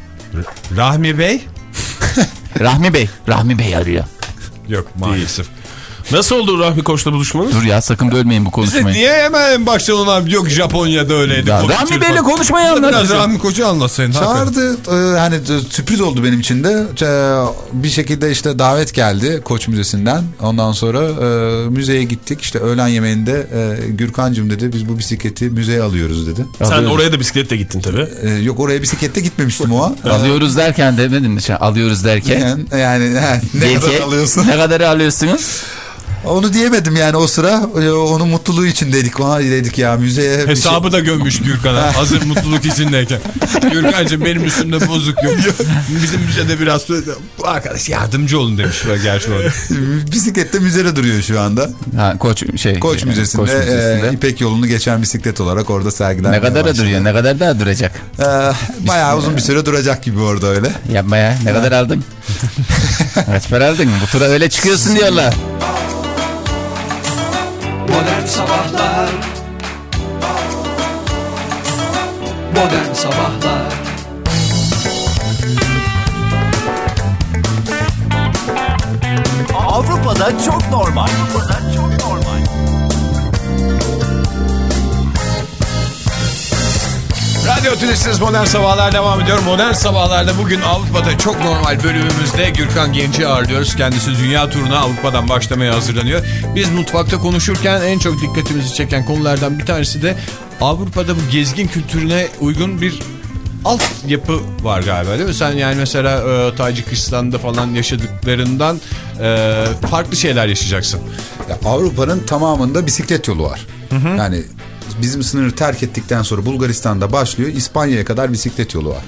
Rahmi Bey? Rahmi Bey. Rahmi Bey arıyor. Yok maalesef. Nasıl oldu Rahmi Koç'la buluşmanız? Dur ya sakın bölmeyin bu Bize konuşmayı. niye hemen en başta ona yok Japonya'da öyleydi. Ya, Rahmi Bey'le konuşmayı Biraz anlatın. Rahmi Koç'u anlatsaydın. Çağırdı e, hani e, sürpriz oldu benim için de E, bir şekilde işte davet geldi Koç Müzesi'nden ondan sonra e, müzeye gittik işte öğlen yemeğinde e, Gürkan'cığım dedi biz bu bisikleti müzeye alıyoruz dedi. Sen oraya da bisikletle gittin tabii. E, yok oraya bisiklette gitmemiştim o an. Alıyoruz derken demedin mi? Şey, Alıyoruz derken. Yani, yani he, ne kadar Derken, alıyorsun? Ne kadar alıyorsunuz? Onu diyemedim yani o sıra. E, Onun mutluluğu için dedik. Ona dedik ya müzeye bir Hesabı da gömmüş Gürkan'a hazır mutluluk içindeyken. Gürkan'cığım benim üstümde bozuk yok. Bizim müzede biraz arkadaş yardımcı olun demiş gerçi orada. şey, bisiklette müzede duruyor şu anda. Ha, koç şey. Koç e, Müzesi'nde, Koç Müzesi'nde. e, İpek yolunu geçen bisiklet olarak orada sergilenmeye ne kadar da duruyor? Ne kadar daha duracak? E, bayağı uzun bir süre duracak gibi orada öyle. Yapma ya. Ne kadar aldın? Kaç para aldın? Bu tura öyle çıkıyorsun diyorlar. Modern Sabahlar Modern Sabahlar Avrupa'da çok normal. Avrupa'da çok normal. Radyo Tülesi'niz Modern Sabahlar devam ediyor. Modern Sabahlar'da bugün Avrupa'da çok normal bölümümüzde Gürkan Genç'i ağırlıyoruz. Kendisi dünya turuna Avrupa'dan başlamaya hazırlanıyor. Biz mutfakta konuşurken en çok dikkatimizi çeken konulardan bir tanesi de Avrupa'da bu gezgin kültürüne uygun bir alt yapı var galiba değil mi? Sen yani mesela e, Tacikistan'da falan yaşadıklarından e, farklı şeyler yaşayacaksın. Ya Avrupa'nın tamamında bisiklet yolu var. Yani bizim sınırı terk ettikten sonra Bulgaristan'da başlıyor. İspanya'ya kadar bisiklet yolu var.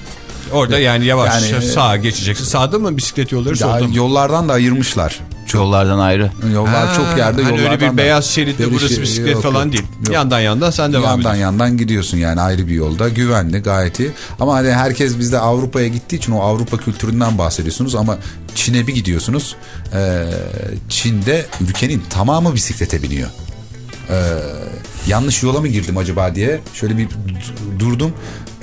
Orada yani yavaş Yani, sağa geçeceksin. Sağda mı bisiklet yolları solda mı? yollardan da ayırmışlar. Yollardan ayrı. Yollar Ha, çok yerde hani yollardan öyle bir da- beyaz şeritte Böyle burası şey- bisiklet yok, falan değil. yok. Yandan yandan sen devam yandan ediyorsun. yandan gidiyorsun yani ayrı bir yolda güvenli gayet iyi. Ama hani herkes bizde Avrupa'ya gittiği için o Avrupa kültüründen bahsediyorsunuz ama Çin'e bir gidiyorsunuz. Ee, Çin'de ülkenin tamamı bisiklete biniyor. Ee, yanlış yola mı girdim acaba diye şöyle bir durdum.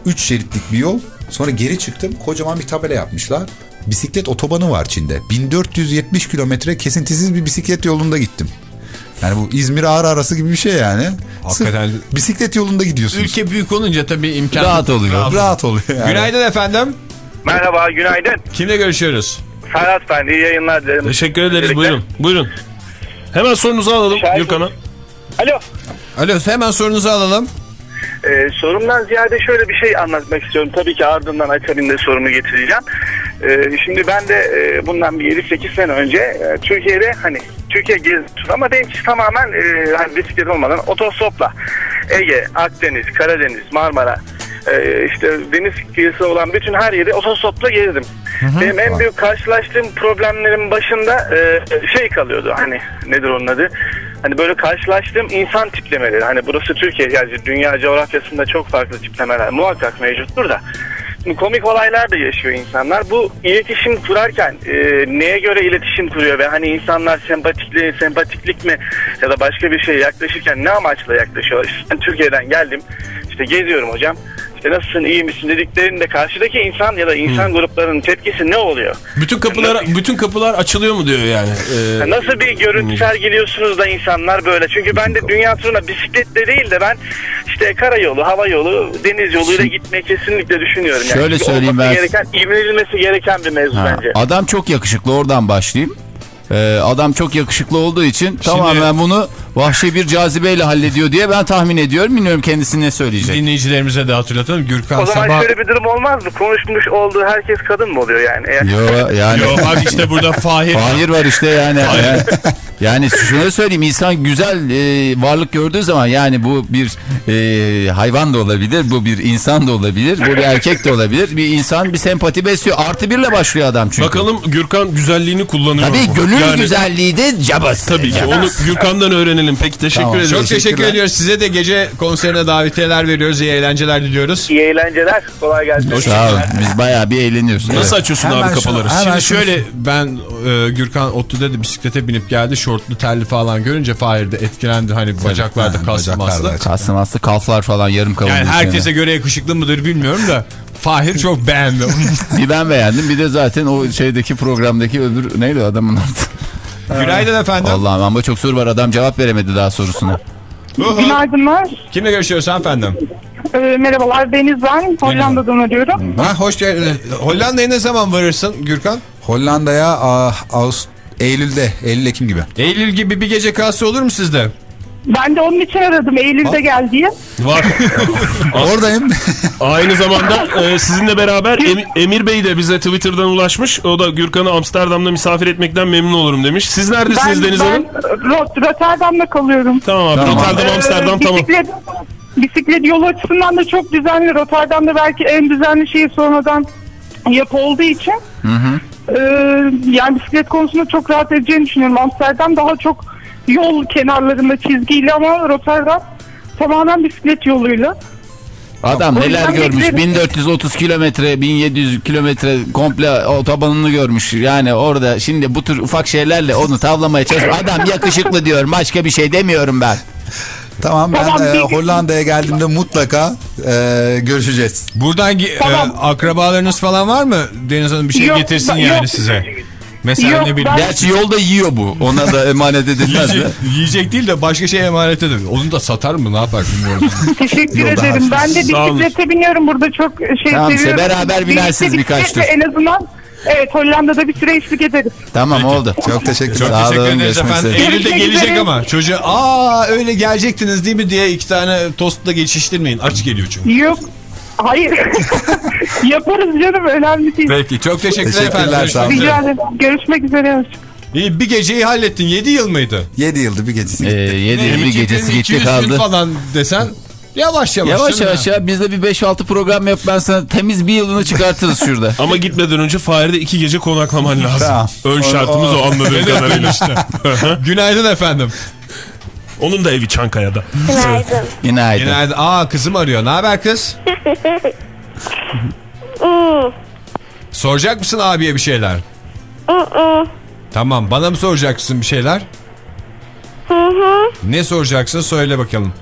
Üç şeritlik bir yol. Sonra geri çıktım. Kocaman bir tabela yapmışlar. Bisiklet otobanı var Çin'de. 1470 kilometre kesintisiz bir bisiklet yolunda gittim. Yani bu İzmir Ağrı arası gibi bir şey yani. Hakikaten- Sırf bisiklet yolunda gidiyorsunuz. Ülke büyük olunca tabii imkan Rahat oluyor. Rahat oluyor yani. Günaydın efendim. Merhaba, günaydın. Kimle görüşüyoruz? Ferhat ben, iyi yayınlar dilerim. Teşekkür ederiz Öncelikle- buyurun. Buyurun. Hemen sorunuzu alalım Şahit Gürkan'a. Alo. Alo hemen sorunuzu alalım. Ee, sorumdan ziyade şöyle bir şey anlatmak istiyorum. Tabii ki ardından akabinde sorumu getireceğim. Ee, şimdi ben de e, bundan bir 7-8 sene önce e, Türkiye'de hani Türkiye gezdim ama benimkisi tamamen e, hani bisiklet olmadan otostopla Ege, Akdeniz, Karadeniz, Marmara e, işte deniz kıyısı olan bütün her yeri otostopla gezdim. Benim en büyük karşılaştığım problemlerin başında e, şey kalıyordu hani nedir onun adı? Hani böyle karşılaştığım insan tiplemeleri. Hani burası Türkiye yani dünya coğrafyasında çok farklı tiplemeler muhakkak mevcuttur da. Şimdi komik olaylar da yaşıyor insanlar. Bu iletişim kurarken e, neye göre iletişim kuruyor ve hani insanlar sempatikli, sempatiklik mi ya da başka bir şeye yaklaşırken ne amaçla yaklaşıyor? İşte ben Türkiye'den geldim işte geziyorum hocam. İşte nasılsın iyi misin dediklerinde karşıdaki insan ya da insan gruplarının tepkisi ne oluyor? Bütün kapılar bütün kapılar açılıyor mu diyor yani. Ee, Nasıl bir görüntü sergiliyorsunuz da insanlar böyle? Çünkü ben de dünya turuna bisikletle değil de ben işte karayolu, hava yolu, deniz yoluyla gitmeyi kesinlikle düşünüyorum. Yani. Şöyle Çünkü söyleyeyim ben- Gereken, ivmelenmesi gereken bir mevzu Ha, bence. Adam çok yakışıklı oradan başlayayım. Ee, adam çok yakışıklı olduğu için tamamen bunu vahşi bir cazibeyle hallediyor diye ben tahmin ediyorum. Bilmiyorum kendisi ne söyleyecek. Dinleyicilerimize de hatırlatalım. Gürkan O zaman sabah... şöyle bir durum olmaz mı? Konuşmuş olduğu herkes kadın mı oluyor yani? Eğer- Yo yani. Yo bak işte burada Fahir. Hayır var işte yani. yani. Yani şunu söyleyeyim insan güzel e, varlık gördüğü zaman yani bu bir e, hayvan da olabilir, bu bir insan da olabilir, bu bir erkek de olabilir. Bir insan bir sempati besliyor. Artı birle başlıyor adam çünkü. Bakalım Gürkan güzelliğini kullanıyor Tabii mu? gönül Yani güzelliği de cabası. Tabii ki onu Gürkan'dan öğrenelim. Peki teşekkür Tamam. ederiz. Çok teşekkür ediyoruz. Size de gece konserine davetiyeler veriyoruz. İyi eğlenceler diliyoruz. İyi eğlenceler. Kolay gelsin. Sağ olun. Biz bayağı bir eğleniyoruz. Nasıl Evet. açıyorsun Hemen abi kapıları? Şimdi şunu- şöyle ben e, Gürkan Otlu'da da bisiklete binip geldi. Şortlu terli falan görünce Fahir de etkilendi. Hani bacaklarda Ha, kasması. bacaklarda. Kasım aslı kalflar falan yarım kalın. Yani herkese göre yakışıklı mıdır bilmiyorum da Fahir çok beğendi. Bir ben beğendim bir de zaten o şeydeki programdaki öbür neydi o adamın adı? Günaydın efendim. Allah'ım ama çok soru var adam cevap veremedi daha sorusuna. Günaydınlar. Kimle görüşüyoruz efendim? Ee, merhabalar Deniz ben. Hollanda'dan arıyorum. Ha, hoş geldin. Hollanda'ya ne zaman varırsın Gürkan? Hollanda'ya ah, Ağustos, Eylül'de, Eylül-Ekim gibi. Eylül gibi bir gece kalsı olur mu sizde? Ben de onun için aradım. Eylül'de gel diye. Var. Oradayım. Aynı zamanda e, sizinle beraber Em- Emir Bey de bize Twitter'dan ulaşmış. O da Gürkan'ı Amsterdam'da misafir etmekten memnun olurum demiş. Siz neredesiniz Ben, Deniz ben Hanım? Rot- Rotterdam'da kalıyorum. Tamam abi. Rotterdam, Ee, Amsterdam tamam. bisiklet, bisiklet yolu açısından da çok düzenli. Rotterdam'da belki en düzenli şehir sonradan yapı olduğu için. Ee, yani bisiklet konusunda çok rahat edeceğini düşünüyorum. Amsterdam daha çok yol kenarlarında çizgiyle ama Rotterdam tamamen bisiklet yoluyla. Adam O neler görmüş. beklerim. 1430 kilometre, 1700 kilometre komple otobanını görmüş. Yani orada şimdi bu tür ufak şeylerle onu tavlamaya çalışıyor. Adam yakışıklı diyor. Başka bir şey demiyorum ben. Tamam ben Tamam, e, Hollanda'ya geldiğimde mutlaka e, görüşeceğiz. Buradan Tamam. e, akrabalarınız falan var mı? Deniz Hanım bir şey Yok, getirsin yani yok. size. Mesela Yok, ne bileyim. ben- Gerçi yolda yiyor bu. Ona da emanet edilmez mi? Yiyecek, yiyecek değil de başka şeye emanet edebilir. Onu da satar mı ne yapar bilmiyorum. Teşekkür Yolda ederim. Ben de bisiklete biniyorum burada çok şey Tamam, seviyorum. beraber binersiniz Birlikte birkaç tur. En azından evet Hollanda'da bir süre eşlik ederiz. Tamam oldu. Çok teşekkür Çok ederim. Sağ teşekkür ederiz efendim. Eylül'de gelecek ama çocuğa aa öyle gelecektiniz değil mi diye iki tane tostla geçiştirmeyin. Aç geliyor çünkü. Yok. Hayır. Yaparız canım önemli değil. Peki çok teşekkürler efendim. Rica ederim. Görüşmek üzere. İyi bir geceyi hallettin. 7 yıl mıydı? 7 yıldır bir gecesi. Ee, yedi Ne, bir iki- gecesi gitti 200 gün kaldı. falan desen yavaş yavaş. Yavaş yavaş ya bizde bir 5-6 program yap ben sana temiz bir yılını çıkartırız şurada. Ama gitmeden önce Fahir'de iki gece konaklaman lazım. Tamam. Ön şartımız o anladığım kadarıyla işte. Günaydın efendim. Onun da evi Çankaya'da. Günaydın. Günaydın. Günaydın. Aa kızım arıyor. Ne haber kız? Soracak mısın abiye bir şeyler? Tamam bana mı soracaksın bir şeyler? Ne soracaksın söyle bakalım.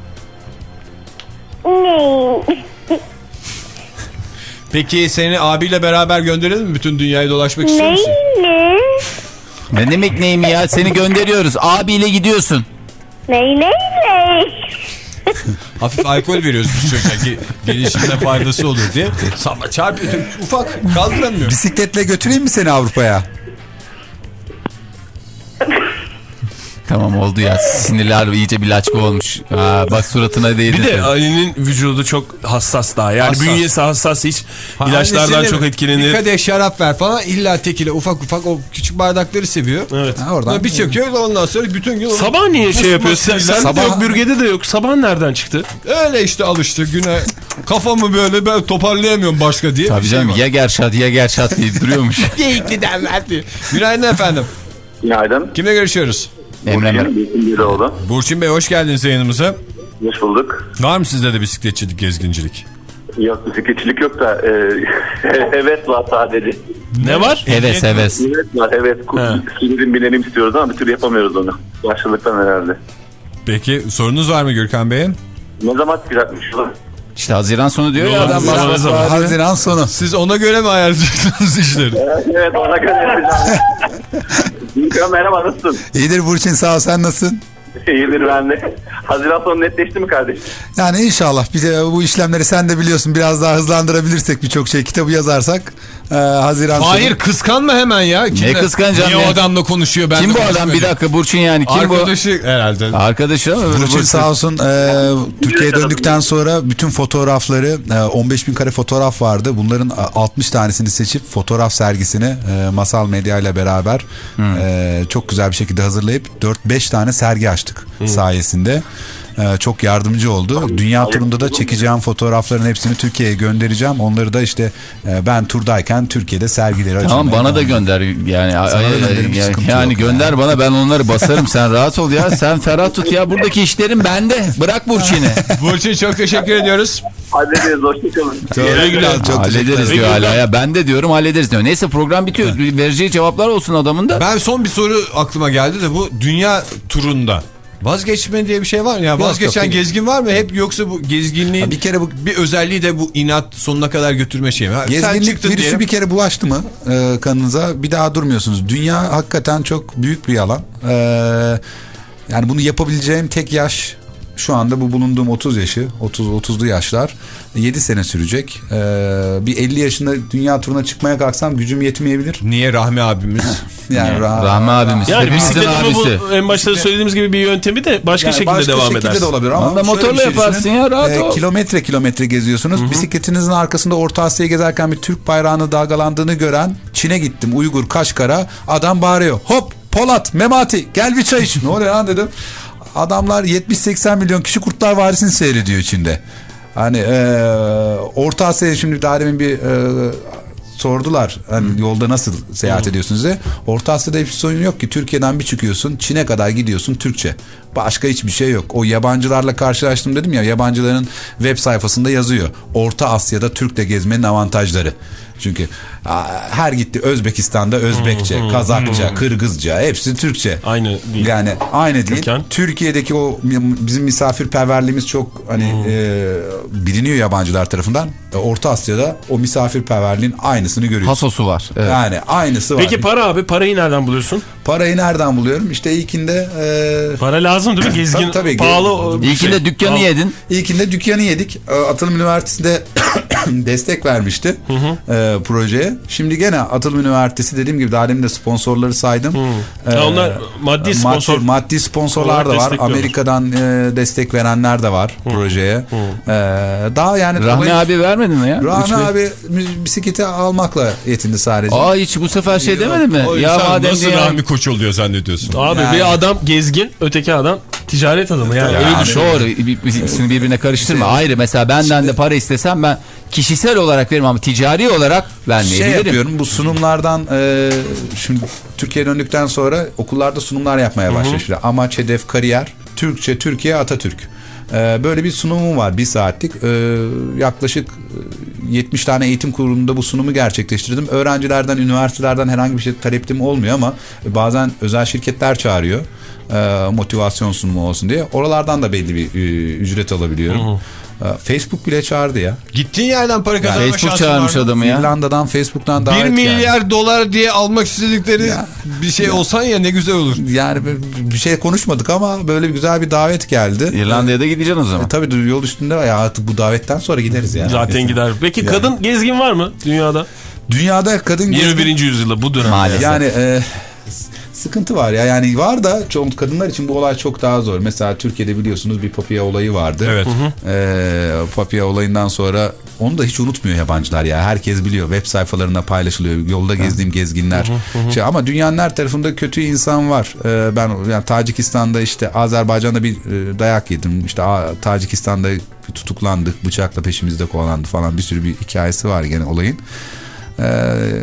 Peki seni abiyle beraber gönderelim mi? Bütün dünyayı dolaşmak istiyor musun? Ne? Ne demek neyim ya seni gönderiyoruz. Abiyle gidiyorsun. Ney ney ney? Hafif alkol veriyoruz biz çocuğa ki gelişimine faydası olur diye. Sabah çarpıyor. Ufak kaldıramıyor. Bisikletle götüreyim mi seni Avrupa'ya? Tamam oldu ya sinirler iyice bir laçka olmuş. Aa, bak suratına değdi. Bir de Ali'nin vücudu çok hassas daha. Yani Hassas. bünyesi hassas hiç Ha, ilaçlardan çok Bir etkilenir. kadeh şarap ver falan illa tekile ufak ufak o küçük bardakları seviyor. Evet. Ha, oradan. Bir çekiyor ondan sonra bütün gün Sabah niye şey yapıyor? Sen, de Sabah- yok bürgede de yok. Sabah nereden çıktı? öyle işte alıştı güne kafamı böyle ben toparlayamıyorum başka diye. Tabii bir şey canım var. ya gerşat ya gerşat deyip duruyormuş. Geyikli derler diye. Günaydın efendim. Günaydın. Kimle görüşüyoruz? Emre. Burçin. Burçin Bey hoş geldiniz yayınımıza. Hoş bulduk. Var mı sizde de bisikletçilik, gezgincilik? Yok bisikletçilik yok da e, heves var sadece. Ne var? Heves heves. Heves var evet. Sürelim binelim istiyoruz ama bir türlü yapamıyoruz onu. Yaşlılıktan herhalde. Peki sorunuz var mı Gürkan Bey'in? Ne zaman çıkacakmış? İşte Haziran sonu diyor ya adam. ne bas zaman, bas. Haziran sonu. Siz ona göre mi ayarlayacaksınız işleri? evet ona göre merhaba nasılsın? İyidir Burçin sağ ol sen nasılsın? İyidir ben de. Haziran sonu netleşti mi kardeşim? Yani inşallah bize bu işlemleri sen de biliyorsun biraz daha hızlandırabilirsek birçok şey kitabı yazarsak e, Haziran sonu. Hayır kıskanma hemen ya. Kimle- kıskanacağım Niye ya? o adamla konuşuyor? Ben Kim bu adam bir dakika Burçin yani kim Arkadaşı herhalde. bu? Arkadaşı ama Burçin sağ olsun e, Türkiye'ye döndükten sonra bütün fotoğrafları e, 15 bin kare fotoğraf vardı. Bunların e, 60 tanesini seçip fotoğraf sergisini e, Masal Medya ile beraber e, çok güzel bir şekilde hazırlayıp 4-5 tane sergi açtık sayesinde. E, çok yardımcı oldu. Dünya turunda da çekeceğim fotoğrafların hepsini Türkiye'ye göndereceğim. Onları da işte e, ben turdayken Türkiye'de sergileri Tamam bana da gönder yani Sana da ay- gönderim, hiç yani, yani gönder yani. bana ben onları basarım sen rahat ol ya sen ferah tut ya buradaki işlerim bende bırak Burçin'i Burçin çok teşekkür ediyoruz. Hallederiz hoşçakalın. Çok, güle. çok hallederiz diyor hala ya ben de diyorum hallederiz diyor neyse program bitiyor vereceği cevaplar olsun adamın da Ben son bir soru aklıma geldi de bu dünya turunda Vazgeçme diye bir şey var mı? Yani Yok, vazgeçen yok. gezgin var mı? Hep yoksa bu gezginliğin Ha, bir kere bu bir özelliği de bu inat sonuna kadar götürme şeyi mi? Gezginlik virüsü diyelim. bir kere bulaştı mı e, kanınıza bir daha durmuyorsunuz. Dünya hakikaten çok büyük bir alan. E, yani bunu yapabileceğim tek yaş şu anda bu bulunduğum 30 yaşı 30 30'lu yaşlar 7 sene sürecek. E, bir 50 yaşında dünya turuna çıkmaya kalksam gücüm yetmeyebilir. Niye Rahmi abimiz? Yani Ra- Rahmi abimiz. Yani Hepimizin bisiklet ama abisi. bu en başta söylediğimiz gibi bir yöntemi de başka Yani şekilde başka devam şekilde edersin. de olabilir ama da motorla şey yaparsın düşünün. ya, rahat Ee, ol. Kilometre kilometre geziyorsunuz. Bisikletinizin arkasında Orta Asya'yı gezerken bir Türk bayrağını dalgalandığını gören Çin'e gittim. Uygur Kaşgar'a adam bağırıyor. Hop Polat Memati gel bir çay iç. ne oluyor lan dedim. Adamlar 70-80 milyon kişi Kurtlar Vadisi'ni seyrediyor Çin'de. Hani e, Orta Asya'ya şimdi daha demin bir e, sordular. Hani yolda nasıl seyahat ediyorsunuz diye. Orta Asya'da hiçbir sorun yok ki. Türkiye'den bir çıkıyorsun. Çin'e kadar gidiyorsun Türkçe. Başka hiçbir şey yok. O yabancılarla karşılaştım dedim ya. Yabancıların web sayfasında yazıyor. Orta Asya'da Türk'le gezmenin avantajları. Çünkü her gitti Özbekistan'da Özbekçe, Kazakça, Kırgızca hepsi Türkçe. Aynı değil. Yani aynı değil. Köken. Türkiye'deki o bizim misafirperverliğimiz çok hani e, biliniyor yabancılar tarafından. E, Orta Asya'da o misafirperverliğin aynısını görüyoruz. Pasosu var. Evet. Yani aynısı var. Peki para abi parayı nereden buluyorsun? Parayı nereden buluyorum? İşte ilkinde e, Para lazım değil mi? Gezgin Tabii, tabii. pahalı. İlkinde şey. dükkanı Al. yedin. ilkinde dükkanı yedik. E, Atılım Üniversitesi'nde destek vermişti e, projeye. Şimdi gene Atılım Üniversitesi dediğim gibi daha demin de sponsorları saydım. E, Ha, onlar maddi sponsor. Maddi, maddi sponsorlar da var. Amerika'dan e, destek verenler de var projeye. E, daha yani Rahmi olayı- abi vermedin mi ya? Rahmi abi bisikleti almakla yetindi sadece. Aa hiç bu sefer şey demedin mi? O Ya madem nasıl diye- Rahmi Koç oluyor zannediyorsun? Abi Yani- bir adam gezgin, öteki adam ticaret adamı yani. Öyle Yani doğru. Bir- bir- İkisini birbirine karıştırma. Ayrı mesela benden de para istesem ben kişisel olarak veririm ama ticari olarak şey vermeyebilirim. yapıyorum bu sunumlardan e, şimdi Türkiye'ye döndükten sonra okullarda sunumlar yapmaya başladı. Amaç, hedef, kariyer, Türkçe, Türkiye, Atatürk. E, böyle bir sunumum var bir saatlik. E, yaklaşık e, 70 tane eğitim kurumunda bu sunumu gerçekleştirdim. Öğrencilerden, üniversitelerden herhangi bir şey taleptim olmuyor ama bazen özel şirketler çağırıyor. E, motivasyon sunumu olsun diye. Oralardan da belli bir e, ücret alabiliyorum. E, Facebook bile çağırdı ya. Gittiğin yerden para kazanma Facebook şansın çağırmış var mı? adamı ya. İrlanda'dan, Facebook'tan 1 davet geldi. milyar dolar diye almak istedikleri Ya. bir şey olsan ya ne güzel olur. Yani bir- şey konuşmadık ama böyle bir güzel bir davet geldi. İrlanda'ya da gideceksin o zaman. E, tabii yol üstünde var ya artık bu davetten sonra gideriz ya. Zaten gider. Peki kadın gezgin var mı dünyada? Dünyada kadın 21. yüzyılda bu dönemde. Maalesef. yani e, sıkıntı var ya yani var da çok kadınlar için bu olay çok daha zor. Mesela Türkiye'de biliyorsunuz bir papya olayı vardı. Evet. E, papya olayından sonra onu da hiç unutmuyor yabancılar ya. Herkes biliyor. Web sayfalarında paylaşılıyor. Yolda gezdiğim gezginler. Şey, ama dünyanın her tarafında kötü insan var. E, ben yani Tacikistan'da işte Azerbaycan'da bir e, dayak yedim. İşte a, Tacikistan'da tutuklandık. Bıçakla peşimizde kovalandı falan. Bir sürü bir hikayesi var gene olayın. E,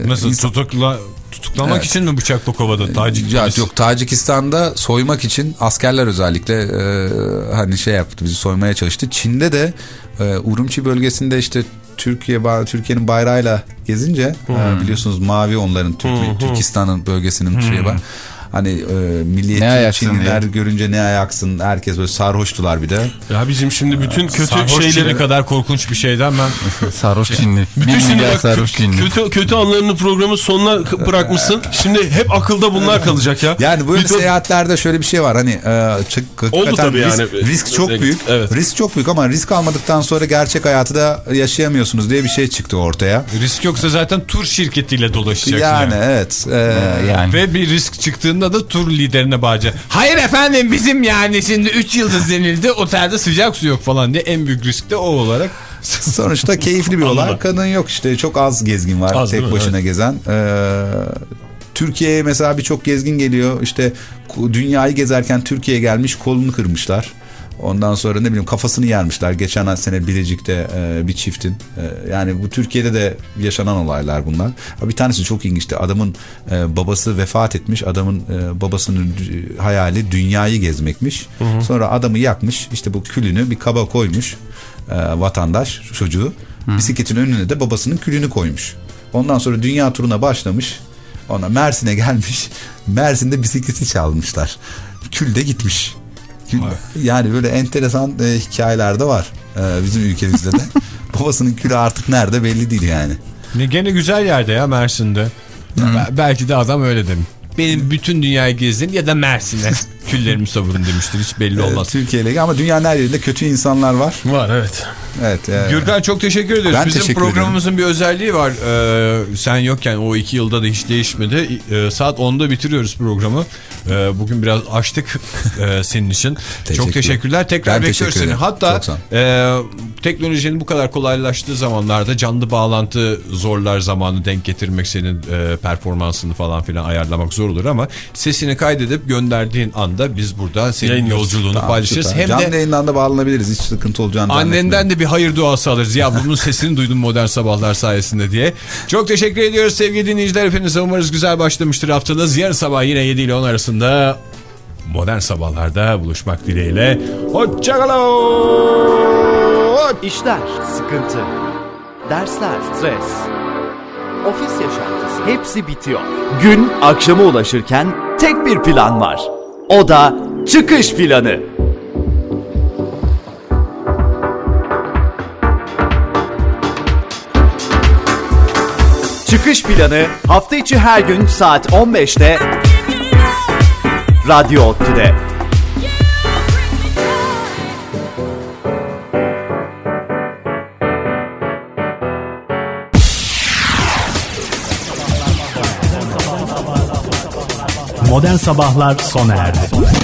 Nasıl insan- tutukla tutuklamak Evet. için mi bıçakla kovada Tacik ya yok Tacikistan'da soymak için askerler özellikle e, hani şey yaptı bizi soymaya çalıştı. Çin'de de e, Urumçi bölgesinde işte Türkiye Türkiye'nin bayrağıyla gezince e, biliyorsunuz mavi onların Türk, Türkistan'ın bölgesinin şeyi var. Hani e, milliyetçi Çinliler diye. görünce ne ayaksın herkes böyle sarhoştular bir de. Ya bizim şimdi bütün kötü Sarhoş şeyleri Çinli kadar korkunç bir şeyden ben Sarhoş Çinli. bütün şimdi bak, sarhoş Çinli. kötü kötü anlarını programın sonuna bırakmışsın. Şimdi hep akılda bunlar kalacak ya. Yani böyle de- seyahatlerde şöyle bir şey var hani e, çık, hakikaten tabii risk, yani. risk çok Evet, büyük. evet. Risk çok büyük ama risk almadıktan sonra gerçek hayatı da yaşayamıyorsunuz diye bir şey çıktı ortaya. risk yoksa zaten tur şirketiyle dolaşacaksın. Yani yani. evet. e, Yani. Ve bir risk çıktığında da tur liderine bağıracak. Hayır efendim bizim yani şimdi 3 yıldız denildi otelde sıcak su yok falan diye en büyük risk de o olarak. sonuçta keyifli bir olay. Kadın yok işte çok az gezgin var Az tek başına gezen. E, Türkiye'ye mesela birçok gezgin geliyor. İşte dünyayı gezerken Türkiye'ye gelmiş kolunu kırmışlar. Ondan sonra ne bileyim kafasını yermişler. Geçen sene Bilecik'te e, bir çiftin. E, yani bu Türkiye'de de yaşanan olaylar bunlar. Bir tanesi çok ilginçti. Adamın e, babası vefat etmiş. Adamın e, babasının hayali dünyayı gezmekmiş. Sonra adamı yakmış. İşte bu külünü bir kaba koymuş. E, vatandaş çocuğu. Bisikletin önüne de babasının külünü koymuş. Ondan sonra dünya turuna başlamış. Ona Mersin'e gelmiş. Mersin'de bisikleti çalmışlar. Kül de gitmiş. Yani böyle enteresan e, hikayeler de var e, bizim ülkemizde de. Babasının külü artık nerede belli değil yani. Ne gene güzel yerde ya Mersin'de. Be- Belki de adam öyle demiş. Benim bütün dünyayı gezdin ya da Mersin'e küllerimi savurun demiştir. Hiç belli olmaz. Türkiye ile ama dünyanın her yerinde kötü insanlar var. Var evet. Evet. e, Gürkan çok teşekkür ederiz. Ben Bizim teşekkür programımızın bir özelliği var. Ee, sen yokken o iki yılda da hiç değişmedi. Ee, saat 10'da bitiriyoruz programı. Ee, bugün biraz açtık e, senin için. çok teşekkürler. Tekrar Ben bekliyoruz teşekkür seni. ederim. Hatta e, teknolojinin bu kadar kolaylaştığı zamanlarda canlı bağlantı zorlar zamanı denk getirmek senin e, performansını falan filan ayarlamak zor olur ama sesini kaydedip gönderdiğin anda biz burada senin Yayınlarız. yolculuğunu Tamam, paylaşırız. süper. Hem Canlı de yayından da bağlanabiliriz. Hiç sıkıntı olacağını Annenden de bir hayır duası alırız. Ya bunun sesini duydum modern sabahlar sayesinde diye. Çok teşekkür ediyoruz sevgili dinleyiciler. Hepinize umarız güzel başlamıştır haftanız. Yarın sabah yine 7 ile 10 arasında modern sabahlarda buluşmak dileğiyle. Hoşçakalın. İşler, sıkıntı, dersler, stres, ofis yaşantısı hepsi bitiyor. Gün akşama ulaşırken tek bir plan var. O da çıkış planı. Çıkış planı hafta içi her gün saat 15'te Radyo Ottu'da. Modern Sabahlar sona erdi.